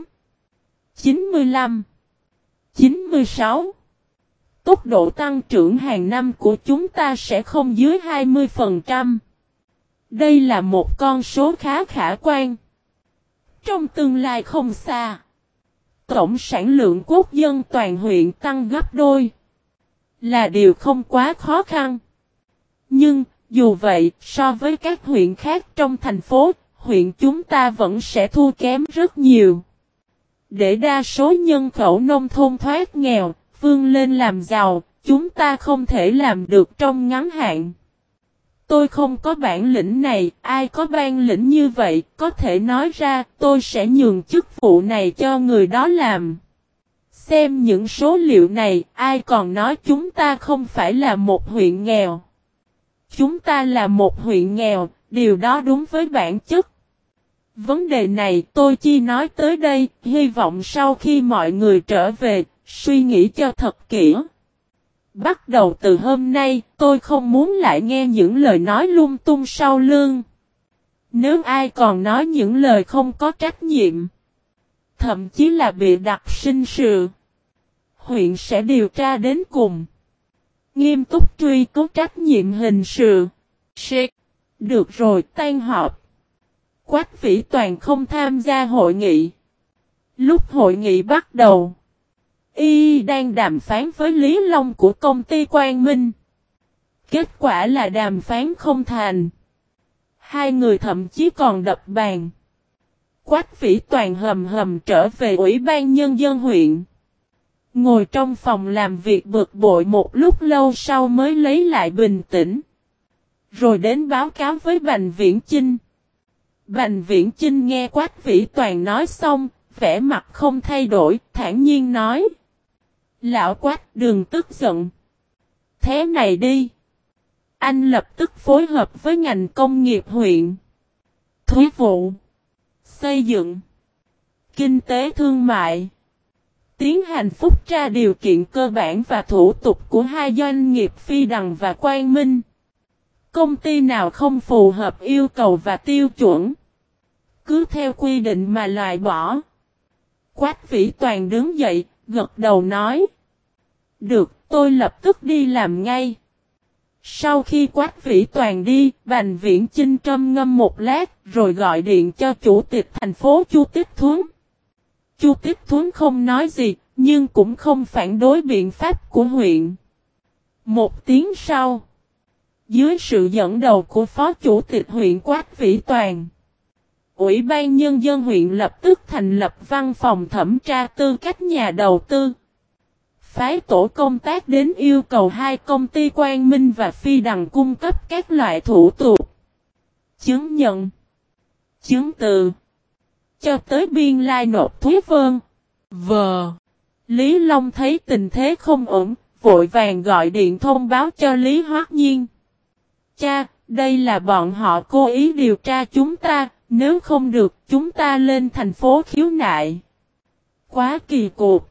95, 96, tốc độ tăng trưởng hàng năm của chúng ta sẽ không dưới 20%. Đây là một con số khá khả quan. Trong tương lai không xa, tổng sản lượng quốc dân toàn huyện tăng gấp đôi. Là điều không quá khó khăn. Nhưng, dù vậy, so với các huyện khác trong thành phố, huyện chúng ta vẫn sẽ thua kém rất nhiều. Để đa số nhân khẩu nông thôn thoát nghèo, vươn lên làm giàu, chúng ta không thể làm được trong ngắn hạn. Tôi không có bản lĩnh này, ai có ban lĩnh như vậy, có thể nói ra, tôi sẽ nhường chức vụ này cho người đó làm. Xem những số liệu này, ai còn nói chúng ta không phải là một huyện nghèo. Chúng ta là một huyện nghèo, điều đó đúng với bản chất. Vấn đề này tôi chỉ nói tới đây, hy vọng sau khi mọi người trở về, suy nghĩ cho thật kỹ. Bắt đầu từ hôm nay, tôi không muốn lại nghe những lời nói lung tung sau lưng. Nếu ai còn nói những lời không có trách nhiệm, thậm chí là bị đặt sinh sự, huyện sẽ điều tra đến cùng. Nghiêm túc truy cứu trách nhiệm hình sự. Shit. Được rồi tan họp. Quách vĩ toàn không tham gia hội nghị. Lúc hội nghị bắt đầu. Y đang đàm phán với Lý Long của công ty Quang Minh. Kết quả là đàm phán không thành. Hai người thậm chí còn đập bàn. Quách vĩ toàn hầm hầm trở về Ủy ban Nhân dân huyện. Ngồi trong phòng làm việc bực bội một lúc lâu sau mới lấy lại bình tĩnh. Rồi đến báo cáo với Bành Viễn Chinh. Bành Viễn Chinh nghe Quách Vĩ Toàn nói xong, vẻ mặt không thay đổi, thản nhiên nói. Lão Quách đừng tức giận. Thế này đi. Anh lập tức phối hợp với ngành công nghiệp huyện. Thúy vụ. Xây dựng. Kinh tế thương mại. Tiến hành phúc tra điều kiện cơ bản và thủ tục của hai doanh nghiệp Phi Đằng và Quang Minh. Công ty nào không phù hợp yêu cầu và tiêu chuẩn. Cứ theo quy định mà loại bỏ. Quách vĩ toàn đứng dậy, gật đầu nói. Được, tôi lập tức đi làm ngay. Sau khi quát vĩ toàn đi, Bành Viễn Chinh trâm ngâm một lát, rồi gọi điện cho chủ tịch thành phố Chu Tiếp Thuấn. Chu Tiếp Thuấn không nói gì, nhưng cũng không phản đối biện pháp của huyện. Một tiếng sau, dưới sự dẫn đầu của Phó Chủ tịch huyện quách Vĩ Toàn, Ủy ban Nhân dân huyện lập tức thành lập văn phòng thẩm tra tư cách nhà đầu tư phái tổ công tác đến yêu cầu hai công ty Quang Minh và Phi Đằng cung cấp các loại thủ tục. chứng nhận, chứng từ, cho tới biên lai nộp thuế vơn. Vờ. Lý Long thấy tình thế không ổn, vội vàng gọi điện thông báo cho Lý Hoác Nhiên. Cha, đây là bọn họ cố ý điều tra chúng ta, nếu không được chúng ta lên thành phố khiếu nại. Quá kỳ cục.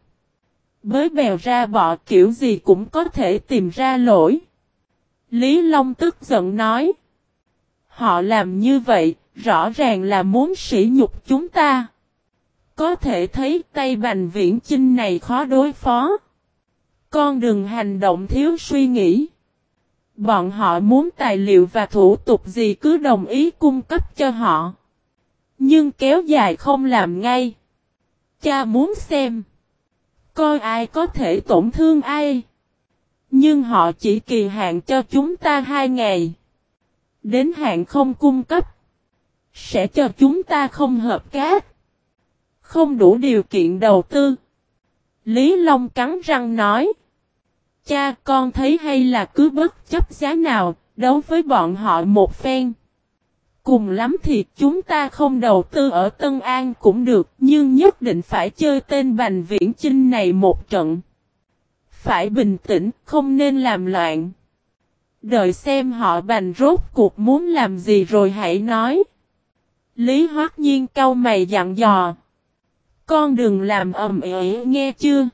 Bới bèo ra bọ kiểu gì cũng có thể tìm ra lỗi. Lý Long tức giận nói. Họ làm như vậy, rõ ràng là muốn sỉ nhục chúng ta. Có thể thấy tay bành viễn chinh này khó đối phó. Con đừng hành động thiếu suy nghĩ. Bọn họ muốn tài liệu và thủ tục gì cứ đồng ý cung cấp cho họ. Nhưng kéo dài không làm ngay. Cha muốn xem. Coi ai có thể tổn thương ai. Nhưng họ chỉ kỳ hạn cho chúng ta hai ngày. Đến hạn không cung cấp. Sẽ cho chúng ta không hợp cát. Không đủ điều kiện đầu tư. Lý Long cắn răng nói. Cha con thấy hay là cứ bất chấp giá nào, đấu với bọn họ một phen. Cùng lắm thì chúng ta không đầu tư ở Tân An cũng được, nhưng nhất định phải chơi tên Bành Viễn Chinh này một trận. Phải bình tĩnh, không nên làm loạn. Đợi xem họ Bành rốt cuộc muốn làm gì rồi hãy nói. Lý Hoắc Nhiên cau mày dặn dò. Con đừng làm ầm ĩ nghe chưa?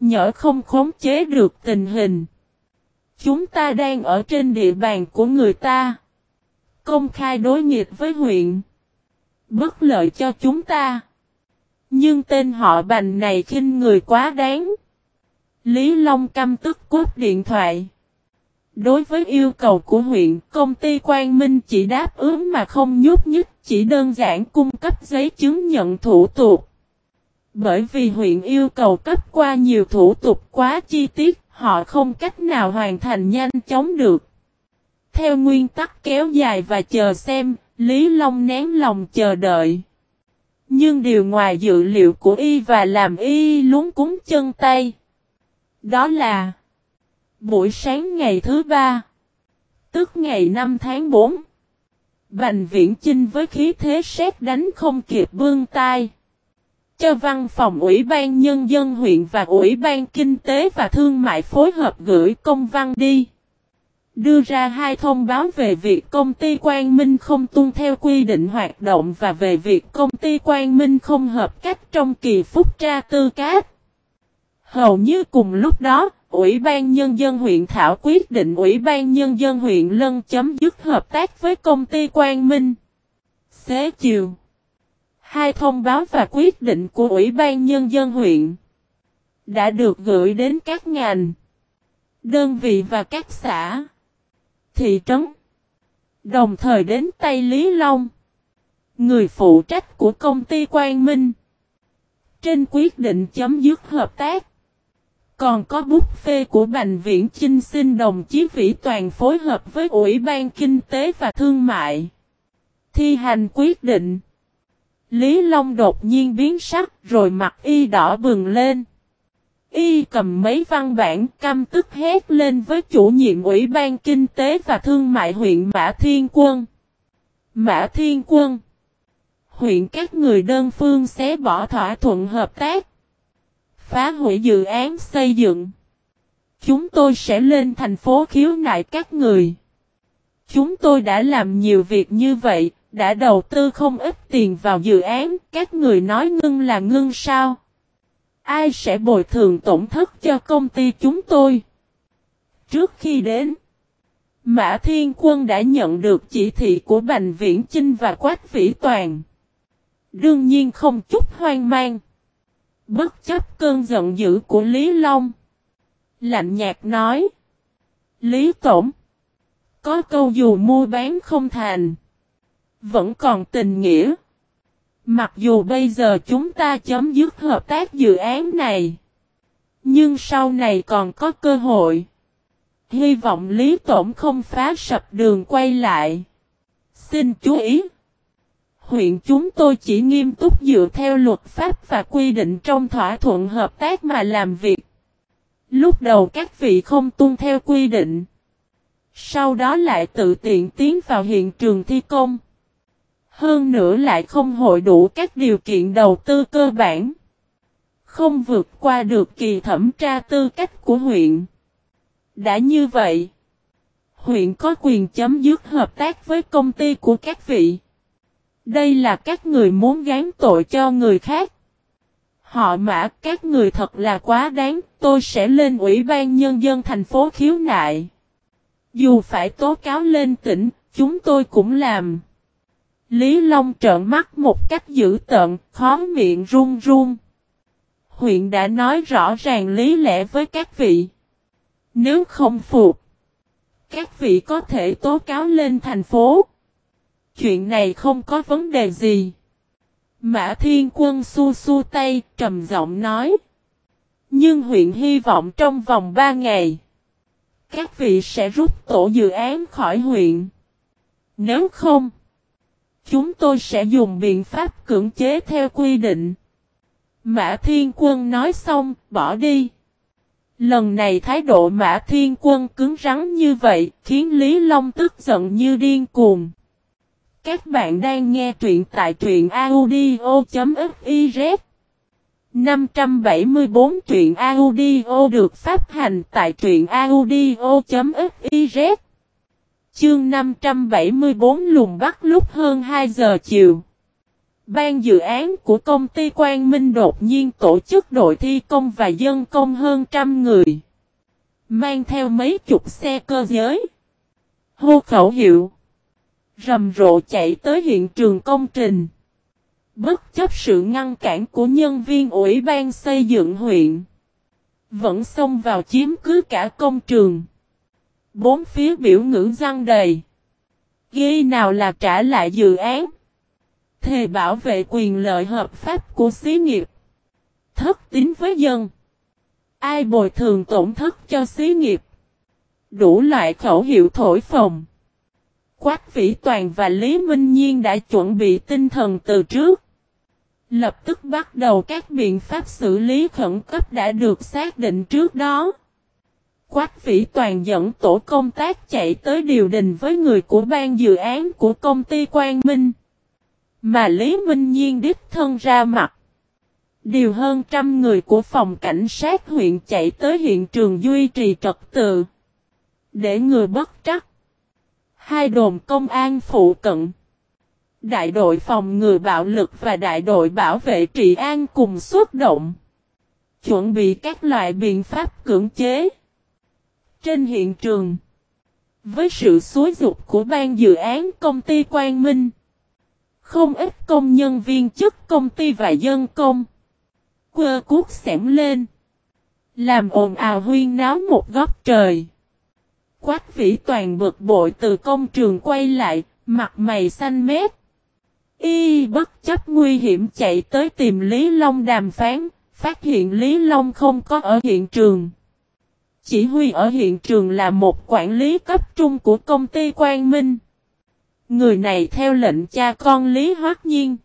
Nhỡ không khống chế được tình hình. Chúng ta đang ở trên địa bàn của người ta. Công khai đối nghịch với huyện. Bất lợi cho chúng ta. Nhưng tên họ bành này khinh người quá đáng. Lý Long căm tức cốt điện thoại. Đối với yêu cầu của huyện, công ty Quang Minh chỉ đáp ứng mà không nhúc nhích, chỉ đơn giản cung cấp giấy chứng nhận thủ tục. Bởi vì huyện yêu cầu cấp qua nhiều thủ tục quá chi tiết, họ không cách nào hoàn thành nhanh chóng được. Theo nguyên tắc kéo dài và chờ xem, Lý Long nén lòng chờ đợi. Nhưng điều ngoài dự liệu của y và làm y lúng cúng chân tay. Đó là buổi sáng ngày thứ ba, tức ngày 5 tháng 4. Bành viễn chinh với khí thế xét đánh không kịp bương tai cho văn phòng Ủy ban Nhân dân huyện và Ủy ban Kinh tế và Thương mại phối hợp gửi công văn đi. Đưa ra hai thông báo về việc công ty Quang Minh không tuân theo quy định hoạt động và về việc công ty Quang Minh không hợp cách trong kỳ phúc tra tư cát. Hầu như cùng lúc đó, Ủy ban Nhân dân huyện Thảo quyết định Ủy ban Nhân dân huyện Lân chấm dứt hợp tác với công ty Quang Minh. Xế chiều Hai thông báo và quyết định của Ủy ban Nhân dân huyện đã được gửi đến các ngành, đơn vị và các xã, thị trấn, đồng thời đến tay Lý Long, người phụ trách của công ty Quang Minh. Trên quyết định chấm dứt hợp tác, còn có bút phê của Bành Viễn Chinh xin đồng chí Vĩ Toàn phối hợp với Ủy ban Kinh tế và Thương mại. Thi hành quyết định. Lý Long đột nhiên biến sắc rồi mặt y đỏ bừng lên. Y cầm mấy văn bản căm tức hét lên với chủ nhiệm Ủy ban Kinh tế và Thương mại huyện Mã Thiên Quân. Mã Thiên Quân Huyện các người đơn phương xé bỏ thỏa thuận hợp tác. Phá hủy dự án xây dựng. Chúng tôi sẽ lên thành phố khiếu nại các người. Chúng tôi đã làm nhiều việc như vậy, đã đầu tư không ít tiền vào dự án, các người nói ngưng là ngưng sao? Ai sẽ bồi thường tổn thất cho công ty chúng tôi? Trước khi đến, Mã Thiên Quân đã nhận được chỉ thị của Bành Viễn Chinh và Quách Vĩ Toàn. Đương nhiên không chút hoang mang. Bất chấp cơn giận dữ của Lý Long. Lạnh nhạt nói. Lý Tổng. Có câu dù mua bán không thành vẫn còn tình nghĩa. Mặc dù bây giờ chúng ta chấm dứt hợp tác dự án này, nhưng sau này còn có cơ hội. Hy vọng Lý Tổng không phá sập đường quay lại. Xin chú ý. Huyện chúng tôi chỉ nghiêm túc dựa theo luật pháp và quy định trong thỏa thuận hợp tác mà làm việc. Lúc đầu các vị không tuân theo quy định. Sau đó lại tự tiện tiến vào hiện trường thi công. Hơn nữa lại không hội đủ các điều kiện đầu tư cơ bản. Không vượt qua được kỳ thẩm tra tư cách của huyện. Đã như vậy, huyện có quyền chấm dứt hợp tác với công ty của các vị. Đây là các người muốn gán tội cho người khác. Họ mã các người thật là quá đáng, tôi sẽ lên Ủy ban Nhân dân thành phố khiếu nại. Dù phải tố cáo lên tỉnh, chúng tôi cũng làm. Lý Long trợn mắt một cách dữ tợn, khó miệng run run. Huyện đã nói rõ ràng lý lẽ với các vị. Nếu không phục, các vị có thể tố cáo lên thành phố. Chuyện này không có vấn đề gì. Mã Thiên Quân su su tay, trầm giọng nói. Nhưng huyện hy vọng trong vòng 3 ngày, các vị sẽ rút tổ dự án khỏi huyện. Nếu không, chúng tôi sẽ dùng biện pháp cưỡng chế theo quy định. Mã Thiên Quân nói xong, bỏ đi. Lần này thái độ Mã Thiên Quân cứng rắn như vậy, khiến Lý Long tức giận như điên cuồng. Các bạn đang nghe truyện tại truyện audio.fiz 574 truyện audio được phát hành tại truyện audio.fiz Chương 574 lùng bắt lúc hơn 2 giờ chiều. Ban dự án của công ty Quang Minh đột nhiên tổ chức đội thi công và dân công hơn trăm người. Mang theo mấy chục xe cơ giới. Hô khẩu hiệu. Rầm rộ chạy tới hiện trường công trình. Bất chấp sự ngăn cản của nhân viên ủy ban xây dựng huyện. Vẫn xông vào chiếm cứ cả công trường. Bốn phía biểu ngữ răng đầy. Ghi nào là trả lại dự án. Thề bảo vệ quyền lợi hợp pháp của xí nghiệp. Thất tín với dân. Ai bồi thường tổn thất cho xí nghiệp. Đủ loại khẩu hiệu thổi phồng. Quách Vĩ Toàn và Lý Minh Nhiên đã chuẩn bị tinh thần từ trước. Lập tức bắt đầu các biện pháp xử lý khẩn cấp đã được xác định trước đó. Quách Vĩ Toàn dẫn tổ công tác chạy tới điều đình với người của ban dự án của công ty Quang Minh. Mà Lý Minh Nhiên đích thân ra mặt. Điều hơn trăm người của phòng cảnh sát huyện chạy tới hiện trường duy trì trật tự. Để người bất trắc. Hai đồn công an phụ cận. Đại đội phòng ngừa bạo lực và đại đội bảo vệ trị an cùng xuất động. Chuẩn bị các loại biện pháp cưỡng chế. Trên hiện trường. Với sự xúi dục của ban dự án công ty Quang Minh. Không ít công nhân viên chức công ty và dân công. Quơ cuốc xẻm lên. Làm ồn ào huyên náo một góc trời. Quách vĩ toàn bực bội từ công trường quay lại, mặt mày xanh mét. Y bất chấp nguy hiểm chạy tới tìm Lý Long đàm phán, phát hiện Lý Long không có ở hiện trường. Chỉ huy ở hiện trường là một quản lý cấp trung của công ty Quang Minh. Người này theo lệnh cha con Lý Hoác Nhiên.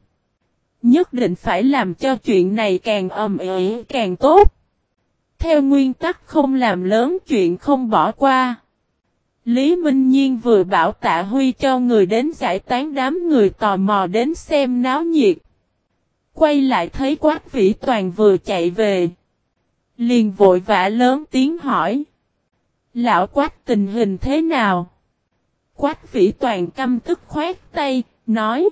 Nhất định phải làm cho chuyện này càng ầm ĩ, càng tốt. Theo nguyên tắc không làm lớn chuyện không bỏ qua. Lý Minh Nhiên vừa bảo tạ Huy cho người đến giải tán đám người tò mò đến xem náo nhiệt. Quay lại thấy quát vĩ toàn vừa chạy về. Liền vội vã lớn tiếng hỏi. Lão quách tình hình thế nào? Quách vĩ toàn căm tức khoát tay, nói.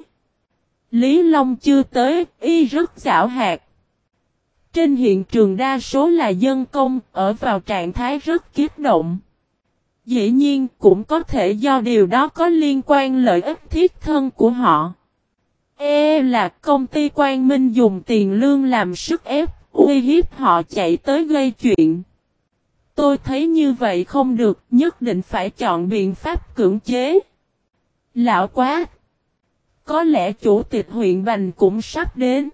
Lý Long chưa tới, y rất xảo hạt. Trên hiện trường đa số là dân công, ở vào trạng thái rất kiếp động. Dĩ nhiên cũng có thể do điều đó có liên quan lợi ích thiết thân của họ. E là công ty Quang Minh dùng tiền lương làm sức ép, uy hiếp họ chạy tới gây chuyện. Tôi thấy như vậy không được, nhất định phải chọn biện pháp cưỡng chế. Lão quá! Có lẽ chủ tịch huyện Bành cũng sắp đến.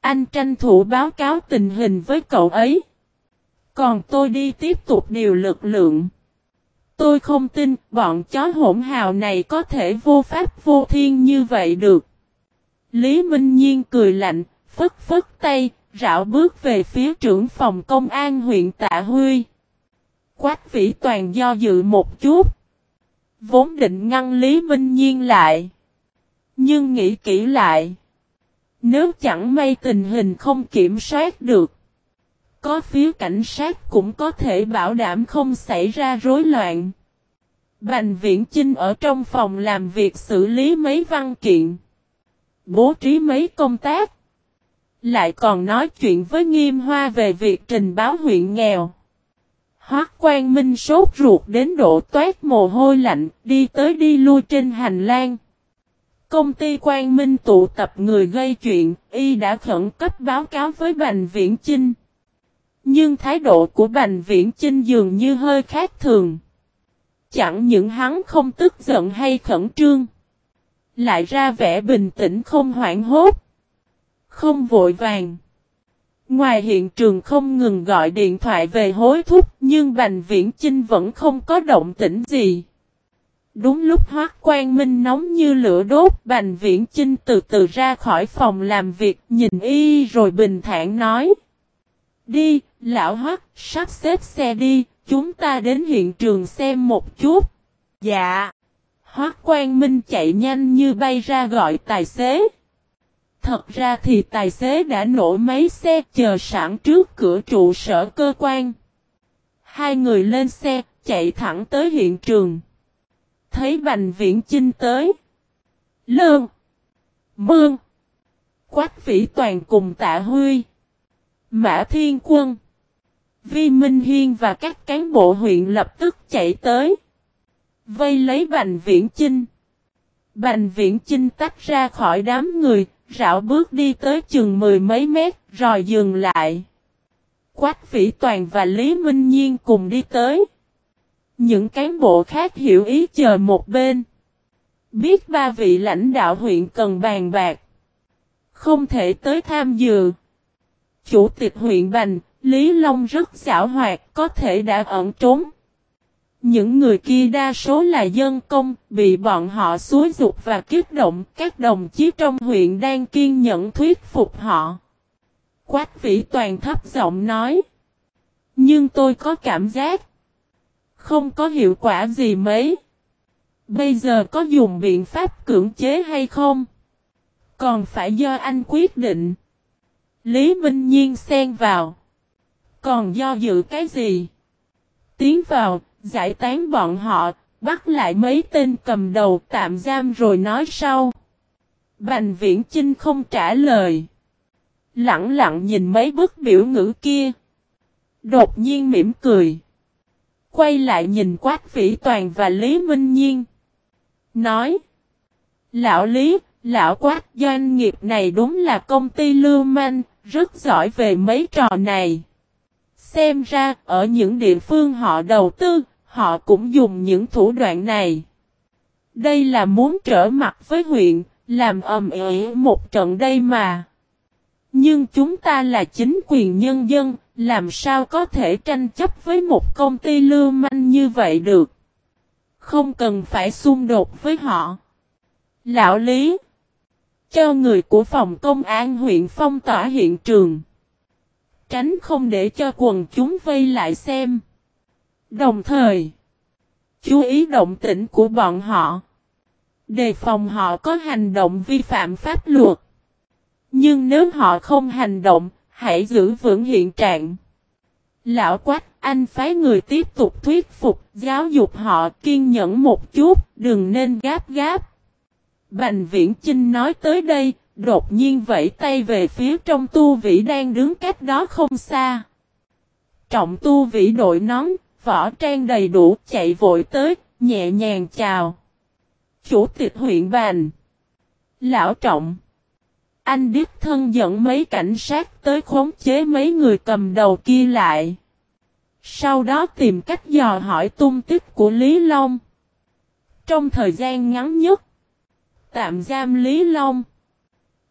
Anh tranh thủ báo cáo tình hình với cậu ấy. Còn tôi đi tiếp tục điều lực lượng. Tôi không tin bọn chó hỗn hào này có thể vô pháp vô thiên như vậy được. Lý Minh Nhiên cười lạnh, phất phất tay, rảo bước về phía trưởng phòng công an huyện Tạ Huy. Quách vĩ toàn do dự một chút. Vốn định ngăn Lý Minh Nhiên lại. Nhưng nghĩ kỹ lại. Nếu chẳng may tình hình không kiểm soát được. Có phía cảnh sát cũng có thể bảo đảm không xảy ra rối loạn. Bành viễn Chinh ở trong phòng làm việc xử lý mấy văn kiện. Bố trí mấy công tác. Lại còn nói chuyện với Nghiêm Hoa về việc trình báo huyện nghèo. Hoác quan minh sốt ruột đến độ toát mồ hôi lạnh, đi tới đi lui trên hành lang. Công ty quan minh tụ tập người gây chuyện, y đã khẩn cấp báo cáo với Bành Viễn Chinh. Nhưng thái độ của Bành Viễn Chinh dường như hơi khác thường. Chẳng những hắn không tức giận hay khẩn trương. Lại ra vẻ bình tĩnh không hoảng hốt. Không vội vàng. Ngoài hiện trường không ngừng gọi điện thoại về hối thúc nhưng Bành Viễn Chinh vẫn không có động tĩnh gì. Đúng lúc hoác quan minh nóng như lửa đốt Bành Viễn Chinh từ từ ra khỏi phòng làm việc nhìn y rồi bình thản nói. Đi, lão hoác, sắp xếp xe đi, chúng ta đến hiện trường xem một chút. Dạ. Hoác quan minh chạy nhanh như bay ra gọi tài xế. Thật ra thì tài xế đã nổ máy xe chờ sẵn trước cửa trụ sở cơ quan. Hai người lên xe, chạy thẳng tới hiện trường. Thấy Bành Viễn Chinh tới. Lương. Mương. Quách Vĩ Toàn cùng Tạ Huy. Mã Thiên Quân. Vi Minh Hiên và các cán bộ huyện lập tức chạy tới. Vây lấy Bành Viễn Chinh. Bành Viễn Chinh tách ra khỏi đám người, rảo bước đi tới chừng mười mấy mét, rồi dừng lại. Quách Vĩ Toàn và Lý Minh Nhiên cùng đi tới. Những cán bộ khác hiểu ý chờ một bên. Biết ba vị lãnh đạo huyện cần bàn bạc. Không thể tới tham dự. Chủ tịch huyện Bành, Lý Long rất xảo hoạt, có thể đã ẩn trốn. Những người kia đa số là dân công, bị bọn họ xúi dục và kích động, các đồng chí trong huyện đang kiên nhẫn thuyết phục họ. Quách vĩ toàn thấp giọng nói. Nhưng tôi có cảm giác, không có hiệu quả gì mấy. Bây giờ có dùng biện pháp cưỡng chế hay không? Còn phải do anh quyết định. Lý Minh Nhiên xen vào. Còn do dự cái gì? Tiến vào, giải tán bọn họ, bắt lại mấy tên cầm đầu tạm giam rồi nói sau. Bành viễn Chinh không trả lời. Lặng lặng nhìn mấy bức biểu ngữ kia. Đột nhiên mỉm cười. Quay lại nhìn Quách Vĩ Toàn và Lý Minh Nhiên. Nói. Lão Lý, lão Quách doanh nghiệp này đúng là công ty lưu manh, rất giỏi về mấy trò này. Xem ra, ở những địa phương họ đầu tư, họ cũng dùng những thủ đoạn này. Đây là muốn trở mặt với huyện, làm ầm ĩ một trận đây mà. Nhưng chúng ta là chính quyền nhân dân, làm sao có thể tranh chấp với một công ty lưu manh như vậy được? Không cần phải xung đột với họ. Lão Lý Cho người của phòng công an huyện phong tỏa hiện trường. Tránh không để cho quần chúng vây lại xem. Đồng thời, chú ý động tĩnh của bọn họ. Đề phòng họ có hành động vi phạm pháp luật. Nhưng nếu họ không hành động, hãy giữ vững hiện trạng. Lão Quách, anh phái người tiếp tục thuyết phục, giáo dục họ kiên nhẫn một chút, đừng nên gáp gáp. Bành Viễn Chinh nói tới đây, đột nhiên vẫy tay về phía trong tu vĩ đang đứng cách đó không xa. Trọng tu vĩ đội nón, võ trang đầy đủ, chạy vội tới, nhẹ nhàng chào. Chủ tịch huyện Bành. Lão Trọng. Anh đích thân dẫn mấy cảnh sát tới khống chế mấy người cầm đầu kia lại. Sau đó tìm cách dò hỏi tung tích của Lý Long. Trong thời gian ngắn nhất, tạm giam Lý Long.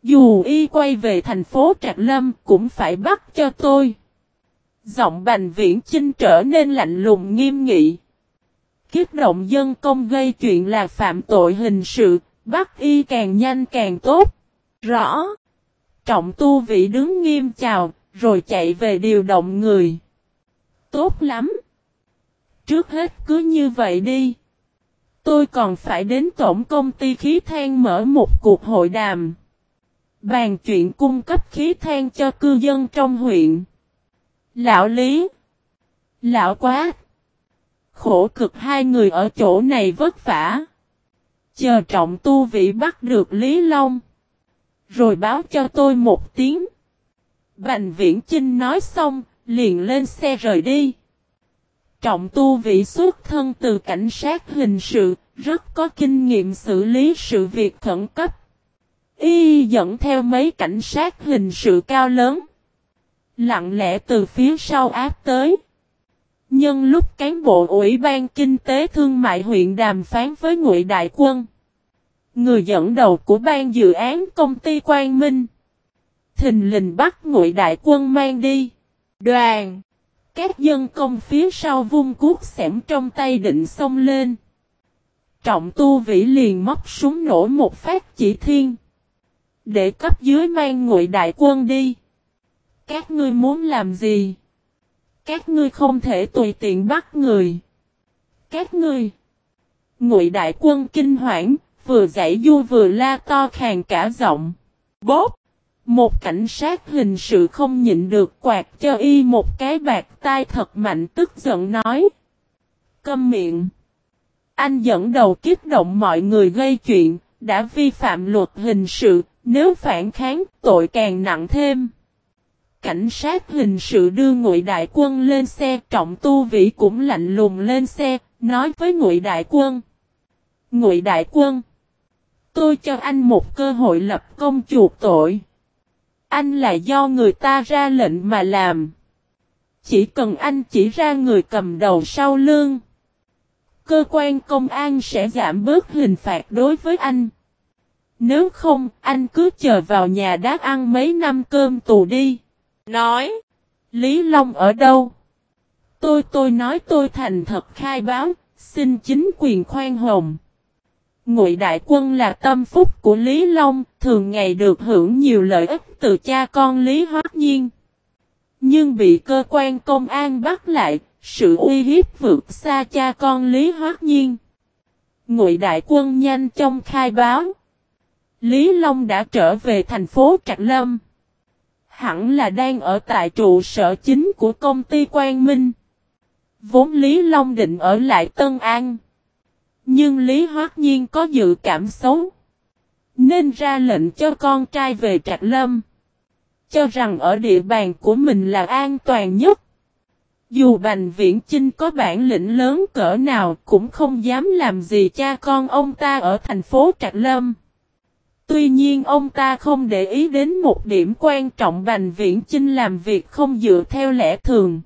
Dù y quay về thành phố Trạc Lâm cũng phải bắt cho tôi. Giọng bành viễn chinh trở nên lạnh lùng nghiêm nghị. Kiếp động dân công gây chuyện là phạm tội hình sự, bắt y càng nhanh càng tốt. Rõ. Trọng tu vị đứng nghiêm chào, rồi chạy về điều động người. Tốt lắm. Trước hết cứ như vậy đi. Tôi còn phải đến tổng công ty khí than mở một cuộc hội đàm. Bàn chuyện cung cấp khí than cho cư dân trong huyện. Lão Lý. Lão quá. Khổ cực hai người ở chỗ này vất vả. Chờ trọng tu vị bắt được Lý Long. Rồi báo cho tôi một tiếng. Bành viễn Chinh nói xong, liền lên xe rời đi. Trọng tu vị xuất thân từ cảnh sát hình sự, rất có kinh nghiệm xử lý sự việc khẩn cấp. Y dẫn theo mấy cảnh sát hình sự cao lớn. Lặng lẽ từ phía sau áp tới. Nhân lúc cán bộ Ủy ban Kinh tế Thương mại huyện đàm phán với Ngụy Đại Quân. Người dẫn đầu của ban dự án công ty Quang Minh. Thình lình bắt Ngụy Đại Quân mang đi. Đoàn. Các dân công phía sau vung cuốc xẻm trong tay định xông lên. Trọng tu vĩ liền móc súng nổ một phát chỉ thiên. Để cấp dưới mang ngụy đại quân đi. Các ngươi muốn làm gì? Các ngươi không thể tùy tiện bắt người. Các ngươi. Ngụy đại quân kinh hoảng, vừa giải du vừa la to khàn cả giọng. Bốp! Một cảnh sát hình sự không nhịn được quạt cho y một cái bạc tai thật mạnh tức giận nói. Câm miệng. Anh dẫn đầu kiếp động mọi người gây chuyện, đã vi phạm luật hình sự, nếu phản kháng tội càng nặng thêm. Cảnh sát hình sự đưa ngụy đại quân lên xe trọng tu vĩ cũng lạnh lùng lên xe, nói với ngụy đại quân. Ngụy đại quân. Tôi cho anh một cơ hội lập công chuộc tội. Anh là do người ta ra lệnh mà làm. Chỉ cần anh chỉ ra người cầm đầu sau lưng. Cơ quan công an sẽ giảm bớt hình phạt đối với anh. Nếu không, anh cứ chờ vào nhà đá ăn mấy năm cơm tù đi. Nói. Lý Long ở đâu? Tôi tôi nói tôi thành thật khai báo, xin chính quyền khoan hồng. Ngụy Đại Quân là tâm phúc của Lý Long, thường ngày được hưởng nhiều lợi ích từ cha con Lý Hoác Nhiên. Nhưng bị cơ quan công an bắt lại, sự uy hiếp vượt xa cha con Lý Hoác Nhiên. Ngụy Đại Quân nhanh chóng khai báo. Lý Long đã trở về thành phố Trạc Lâm. Hẳn là đang ở tại trụ sở chính của công ty Quang Minh. Vốn Lý Long định ở lại Tân An. Nhưng Lý Hoác Nhiên có dự cảm xấu. Nên ra lệnh cho con trai về Trạc Lâm. Cho rằng ở địa bàn của mình là an toàn nhất. Dù Bành Viễn Chinh có bản lĩnh lớn cỡ nào cũng không dám làm gì cha con ông ta ở thành phố Trạc Lâm. Tuy nhiên ông ta không để ý đến một điểm quan trọng Bành Viễn Chinh làm việc không dựa theo lẽ thường.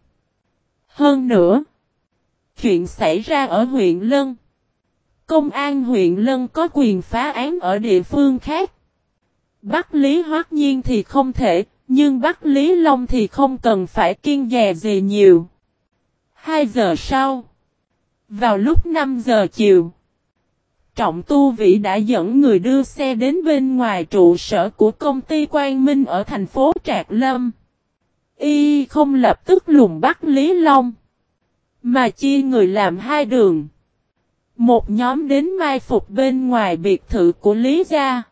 Hơn nữa, chuyện xảy ra ở huyện Lân. Công an huyện Lân có quyền phá án ở địa phương khác. Bắc Lý Hoác Nhiên thì không thể, nhưng Bắc Lý Long thì không cần phải kiên dè gì nhiều. 2 giờ sau, vào lúc 5 giờ chiều, Trọng Tu Vĩ đã dẫn người đưa xe đến bên ngoài trụ sở của công ty Quang Minh ở thành phố Trạc Lâm. Y không lập tức lùng bắt Lý Long, mà chia người làm hai đường. Một nhóm đến mai phục bên ngoài biệt thự của Lý Gia.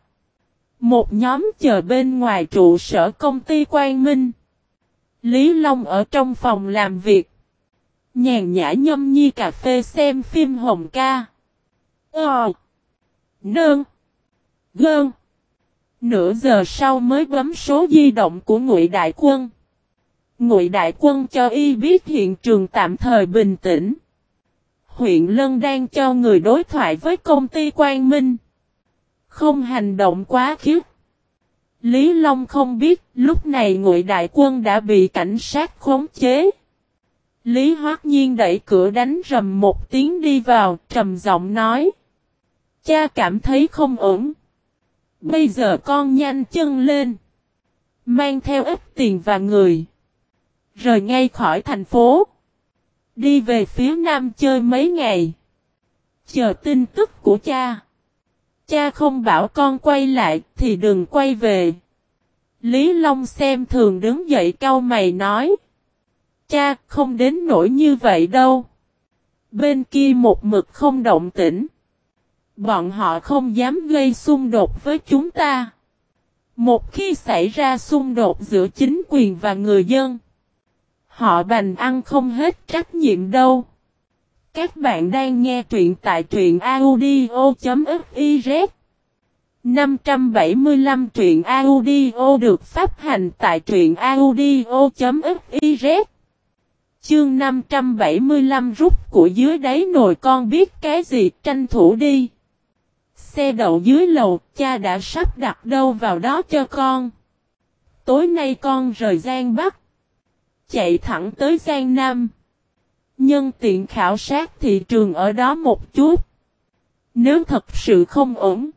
Một nhóm chờ bên ngoài trụ sở công ty Quang Minh. Lý Long ở trong phòng làm việc. Nhàn nhã nhâm nhi cà phê xem phim hồng ca. Ờ. Nương. Gơn. Nửa giờ sau mới bấm số di động của Ngụy Đại Quân. Ngụy Đại Quân cho y biết hiện trường tạm thời bình tĩnh. Huyện Lân đang cho người đối thoại với công ty Quang Minh. Không hành động quá khiếp. Lý Long không biết lúc này Ngụy Đại Quân đã bị cảnh sát khống chế. Lý Hoác Nhiên đẩy cửa đánh rầm một tiếng đi vào, trầm giọng nói. Cha cảm thấy không ổn. Bây giờ con nhanh chân lên. Mang theo ít tiền và người. Rời ngay khỏi thành phố. Đi về phía nam chơi mấy ngày. Chờ tin tức của cha. Cha không bảo con quay lại thì đừng quay về. Lý Long xem thường đứng dậy cau mày nói. Cha không đến nỗi như vậy đâu. Bên kia một mực không động tĩnh. Bọn họ không dám gây xung đột với chúng ta. Một khi xảy ra xung đột giữa chính quyền và người dân, họ bành ăn không hết trách nhiệm đâu. Các bạn đang nghe truyện tại truyện audio.fiz 575 truyện audio được phát hành tại truyện audio.fiz Chương 575 rút của dưới đáy nồi con biết cái gì tranh thủ đi. Xe đậu dưới lầu, cha đã sắp đặt đâu vào đó cho con. Tối nay con rời Giang Bắc. Chạy thẳng tới Giang Nam. Nhân tiện khảo sát thị trường ở đó một chút. Nếu thật sự không ổn.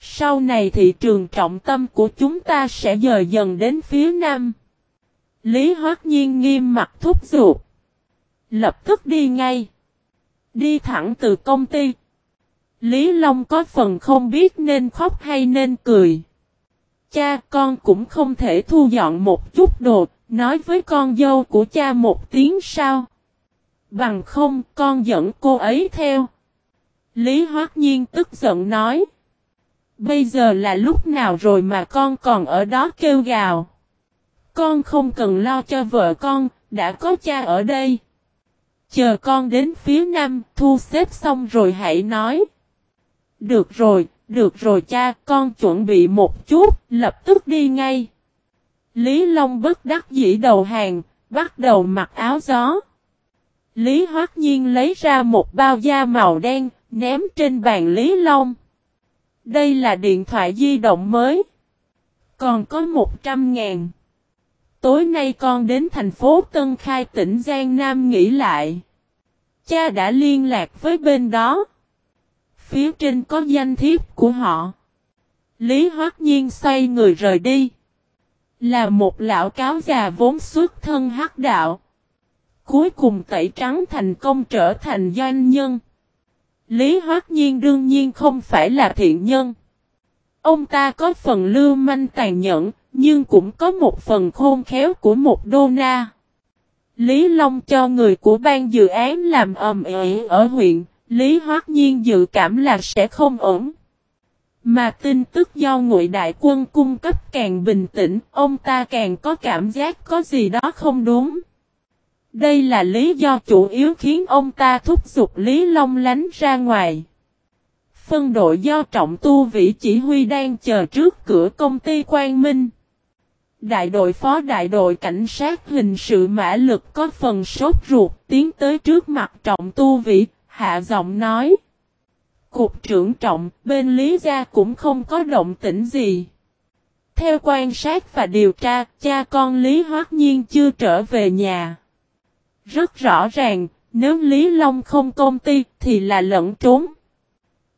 Sau này thị trường trọng tâm của chúng ta sẽ dời dần đến phía Nam. Lý Hoác Nhiên nghiêm mặt thúc giục. Lập tức đi ngay. Đi thẳng từ công ty. Lý Long có phần không biết nên khóc hay nên cười. Cha con cũng không thể thu dọn một chút đồ, nói với con dâu của cha một tiếng sao. Bằng không con dẫn cô ấy theo. Lý Hoác Nhiên tức giận nói. Bây giờ là lúc nào rồi mà con còn ở đó kêu gào. Con không cần lo cho vợ con, đã có cha ở đây. Chờ con đến phía nam, thu xếp xong rồi hãy nói. Được rồi, được rồi cha, con chuẩn bị một chút, lập tức đi ngay. Lý Long bất đắc dĩ đầu hàng, bắt đầu mặc áo gió. Lý Hoác Nhiên lấy ra một bao da màu đen, ném trên bàn Lý Long. Đây là điện thoại di động mới. Còn có 100 ngàn. Tối nay con đến thành phố Tân Khai tỉnh Giang Nam nghỉ lại. Cha đã liên lạc với bên đó. Phía trên có danh thiếp của họ. Lý Hoắc Nhiên xoay người rời đi. Là một lão cáo già vốn xuất thân hắc đạo. Cuối cùng tẩy trắng thành công trở thành doanh nhân. Lý Hoắc Nhiên đương nhiên không phải là thiện nhân. Ông ta có phần lưu manh tàn nhẫn, nhưng cũng có một phần khôn khéo của một đô na. Lý Long cho người của ban dự án làm ầm ĩ ở huyện, Lý Hoác Nhiên dự cảm là sẽ không ổn. Mà tin tức do ngụy đại quân cung cấp càng bình tĩnh, ông ta càng có cảm giác có gì đó không đúng. Đây là lý do chủ yếu khiến ông ta thúc giục Lý Long lánh ra ngoài. Phân đội do trọng tu vĩ chỉ huy đang chờ trước cửa công ty Quang Minh. Đại đội phó đại đội cảnh sát hình sự mã lực có phần sốt ruột tiến tới trước mặt trọng tu vĩ, hạ giọng nói. Cục trưởng trọng, bên Lý Gia cũng không có động tĩnh gì. Theo quan sát và điều tra, cha con Lý Hoác Nhiên chưa trở về nhà. Rất rõ ràng, nếu Lý Long không công ty thì là lẫn trốn.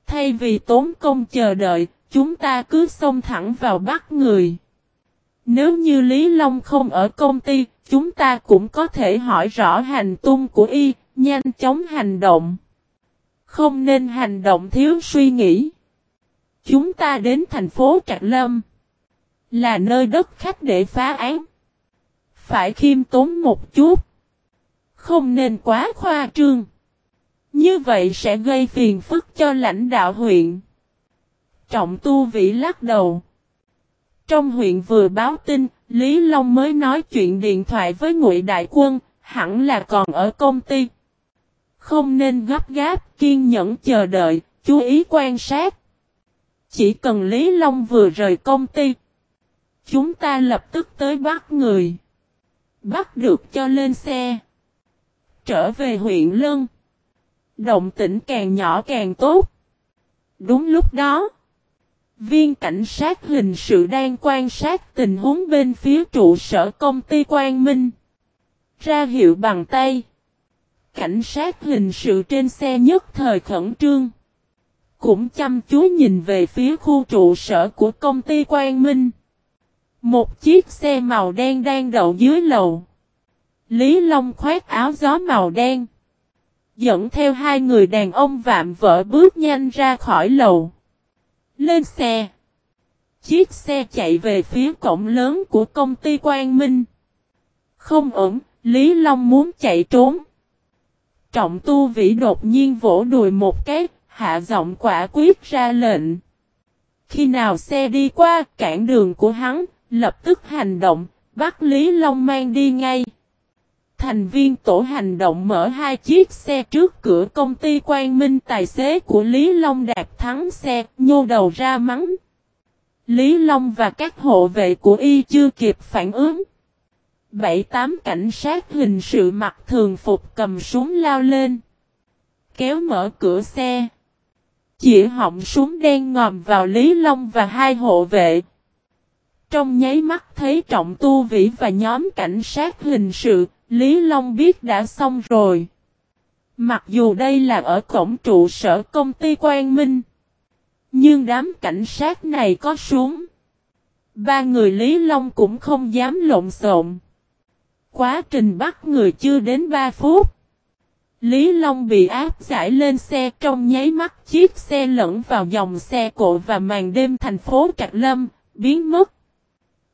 Thay vì tốn công chờ đợi, chúng ta cứ xông thẳng vào bắt người. Nếu như Lý Long không ở công ty, chúng ta cũng có thể hỏi rõ hành tung của y, nhanh chóng hành động. Không nên hành động thiếu suy nghĩ. Chúng ta đến thành phố Trạc Lâm. Là nơi đất khách để phá án. Phải khiêm tốn một chút. Không nên quá khoa trương. Như vậy sẽ gây phiền phức cho lãnh đạo huyện. Trọng tu vĩ lắc đầu. Trong huyện vừa báo tin, Lý Long mới nói chuyện điện thoại với Ngụy Đại Quân, hẳn là còn ở công ty. Không nên gấp gáp, kiên nhẫn chờ đợi, chú ý quan sát. Chỉ cần Lý Long vừa rời công ty, chúng ta lập tức tới bắt người. Bắt được cho lên xe. Trở về huyện Lân. Động tĩnh càng nhỏ càng tốt. Đúng lúc đó. Viên cảnh sát hình sự đang quan sát tình huống bên phía trụ sở công ty Quang Minh. Ra hiệu bằng tay. Cảnh sát hình sự trên xe nhất thời khẩn trương. Cũng chăm chú nhìn về phía khu trụ sở của công ty Quang Minh. Một chiếc xe màu đen đang đậu dưới lầu. Lý Long khoét áo gió màu đen. Dẫn theo hai người đàn ông vạm vỡ bước nhanh ra khỏi lầu. Lên xe. Chiếc xe chạy về phía cổng lớn của công ty Quang Minh. Không ổn, Lý Long muốn chạy trốn. Trọng tu vĩ đột nhiên vỗ đùi một cái, hạ giọng quả quyết ra lệnh. Khi nào xe đi qua cản đường của hắn, lập tức hành động, bắt Lý Long mang đi ngay. Thành viên tổ hành động mở hai chiếc xe trước cửa công ty Quang Minh tài xế của Lý Long đạp thắng xe, nhô đầu ra mắng. Lý Long và các hộ vệ của y chưa kịp phản ứng. Bảy tám cảnh sát hình sự mặc thường phục cầm súng lao lên. Kéo mở cửa xe. Chỉ họng súng đen ngòm vào Lý Long và hai hộ vệ. Trong nháy mắt thấy trọng tu vĩ và nhóm cảnh sát hình sự, Lý Long biết đã xong rồi. Mặc dù đây là ở cổng trụ sở công ty Quang Minh. Nhưng đám cảnh sát này có súng. Ba người Lý Long cũng không dám lộn xộn. Quá trình bắt người chưa đến 3 phút. Lý Long bị áp giải lên xe trong nháy mắt chiếc xe lẫn vào dòng xe cộ và màn đêm thành phố Trạch Lâm, biến mất.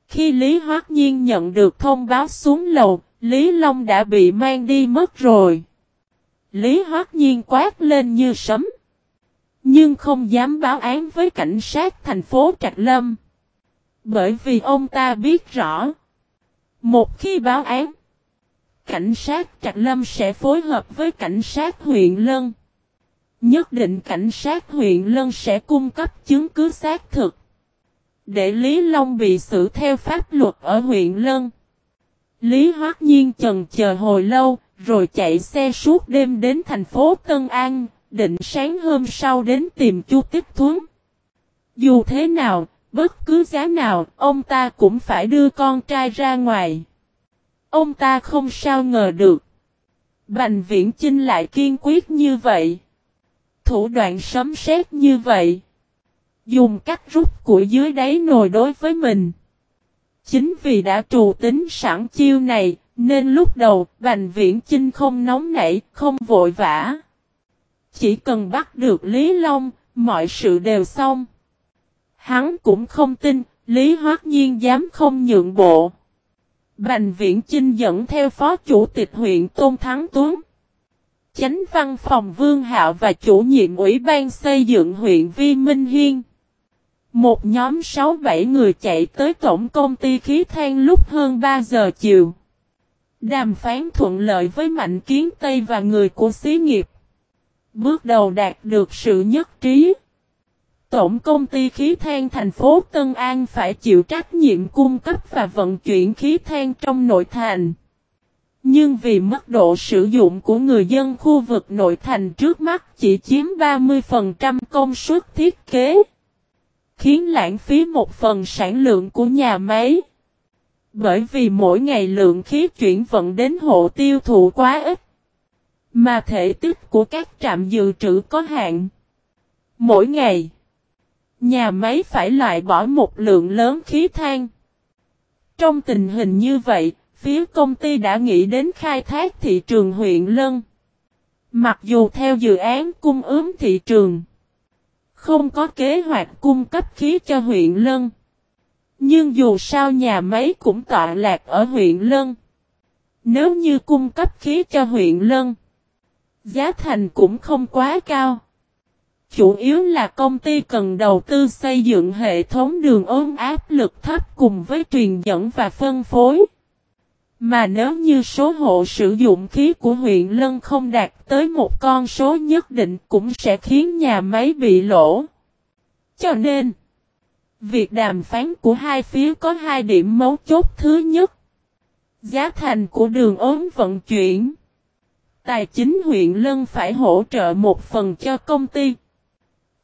Khi Lý Hoác Nhiên nhận được thông báo xuống lầu, Lý Long đã bị mang đi mất rồi. Lý Hoác Nhiên quát lên như sấm. Nhưng không dám báo án với cảnh sát thành phố Trạch Lâm. Bởi vì ông ta biết rõ. Một khi báo án, cảnh sát Trạch Lâm sẽ phối hợp với cảnh sát huyện Lân. Nhất định cảnh sát huyện Lân sẽ cung cấp chứng cứ xác thực. Để Lý Long bị xử theo pháp luật ở huyện Lân. Lý Hoác Nhiên chần chờ hồi lâu, rồi chạy xe suốt đêm đến thành phố Tân An, định sáng hôm sau đến tìm Chu Tích Thuấn. Dù thế nào, bất cứ giá nào, ông ta cũng phải đưa con trai ra ngoài. Ông ta không sao ngờ được. Bành viễn Chinh lại kiên quyết như vậy. Thủ đoạn sấm sét như vậy. Dùng cách rút của dưới đáy nồi đối với mình. Chính vì đã trù tính sẵn chiêu này, nên lúc đầu Bành Viễn Chinh không nóng nảy, không vội vã. Chỉ cần bắt được Lý Long, mọi sự đều xong. Hắn cũng không tin, Lý Hoác Nhiên dám không nhượng bộ. Bành Viễn Chinh dẫn theo phó chủ tịch huyện Tôn Thắng Tuấn. Chánh văn phòng Vương Hạo và chủ nhiệm ủy ban xây dựng huyện Vi Minh Hiên. Một nhóm 6-7 người chạy tới tổng công ty khí than lúc hơn 3 giờ chiều. Đàm phán thuận lợi với Mạnh Kiến Tây và người của xí nghiệp. Bước đầu đạt được sự nhất trí. Tổng công ty khí than thành phố Tân An phải chịu trách nhiệm cung cấp và vận chuyển khí than trong nội thành. Nhưng vì mức độ sử dụng của người dân khu vực nội thành trước mắt chỉ chiếm 30% công suất thiết kế, khiến lãng phí một phần sản lượng của nhà máy. Bởi vì mỗi ngày lượng khí chuyển vận đến hộ tiêu thụ quá ít, mà thể tích của các trạm dự trữ có hạn. Mỗi ngày, Nhà máy phải loại bỏ một lượng lớn khí than. Trong tình hình như vậy, phía công ty đã nghĩ đến khai thác thị trường huyện Lân. Mặc dù theo dự án cung ứng thị trường, không có kế hoạch cung cấp khí cho huyện Lân. Nhưng dù sao nhà máy cũng tọa lạc ở huyện Lân. Nếu như cung cấp khí cho huyện Lân, giá thành cũng không quá cao. Chủ yếu là công ty cần đầu tư xây dựng hệ thống đường ôm áp lực thấp cùng với truyền dẫn và phân phối. Mà nếu như số hộ sử dụng khí của huyện Lân không đạt tới một con số nhất định cũng sẽ khiến nhà máy bị lỗ. Cho nên, việc đàm phán của hai phía có hai điểm mấu chốt thứ nhất. Giá thành của đường ốm vận chuyển. Tài chính huyện Lân phải hỗ trợ một phần cho công ty.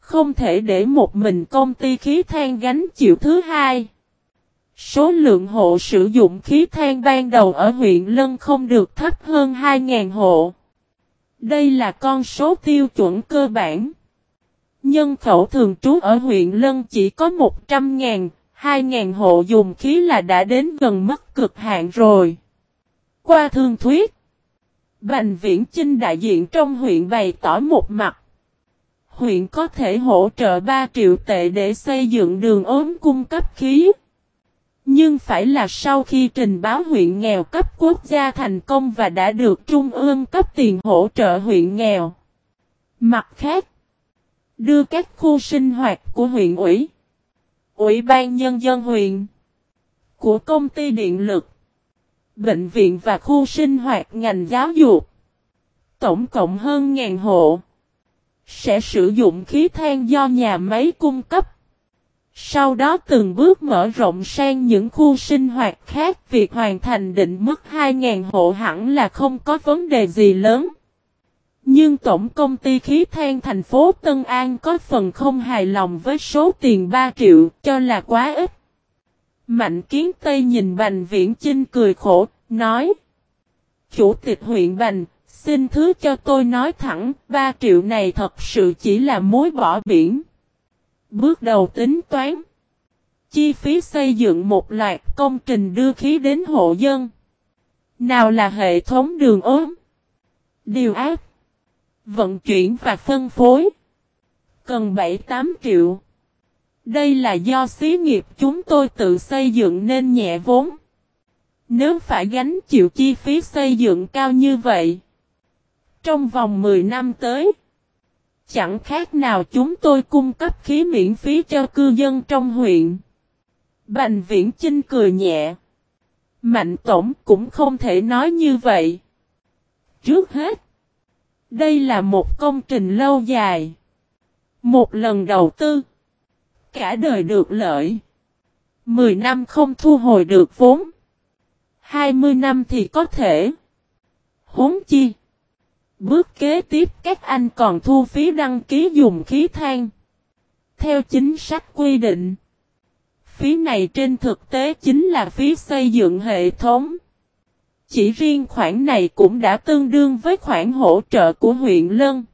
Không thể để một mình công ty khí than gánh chịu thứ hai. Số lượng hộ sử dụng khí than ban đầu ở huyện Lân không được thấp hơn 2.000 hộ. Đây là con số tiêu chuẩn cơ bản. Nhân khẩu thường trú ở huyện Lân chỉ có 100.000, 2.000 hộ dùng khí là đã đến gần mức cực hạn rồi. Qua thương thuyết, Bành Viễn Chinh đại diện trong huyện bày tỏ một mặt huyện có thể hỗ trợ 3 triệu tệ để xây dựng đường ốm cung cấp khí. Nhưng phải là sau khi trình báo huyện nghèo cấp quốc gia thành công và đã được Trung ương cấp tiền hỗ trợ huyện nghèo. Mặt khác, Đưa các khu sinh hoạt của huyện ủy, Ủy ban Nhân dân huyện, của công ty điện lực, bệnh viện và khu sinh hoạt ngành giáo dục, tổng cộng hơn ngàn hộ, sẽ sử dụng khí than do nhà máy cung cấp. Sau đó từng bước mở rộng sang những khu sinh hoạt khác việc hoàn thành định mức 2.000 hộ hẳn là không có vấn đề gì lớn. Nhưng Tổng Công ty Khí than thành phố Tân An có phần không hài lòng với số tiền 3 triệu cho là quá ít. Mạnh Kiến Tây nhìn Bành Viễn Chinh cười khổ, nói Chủ tịch huyện Bành, xin thứ cho tôi nói thẳng, 3 triệu này thật sự chỉ là mối bỏ biển. Bước đầu tính toán. Chi phí xây dựng một loạt công trình đưa khí đến hộ dân. Nào là hệ thống đường ốm, điều áp, vận chuyển và phân phối. Cần 7-8 triệu. Đây là do xí nghiệp chúng tôi tự xây dựng nên nhẹ vốn. Nếu phải gánh chịu chi phí xây dựng cao như vậy. Trong vòng 10 năm tới. Chẳng khác nào chúng tôi cung cấp khí miễn phí cho cư dân trong huyện. Bành viễn Chinh cười nhẹ. Mạnh tổng cũng không thể nói như vậy. Trước hết, đây là một công trình lâu dài. Một lần đầu tư, cả đời được lợi. Mười năm không thu hồi được vốn. Hai mươi năm thì có thể. Huống chi. Bước kế tiếp, các anh còn thu phí đăng ký dùng khí than. Theo chính sách quy định. Phí này trên thực tế chính là phí xây dựng hệ thống. Chỉ riêng khoản này cũng đã tương đương với khoản hỗ trợ của huyện Lân.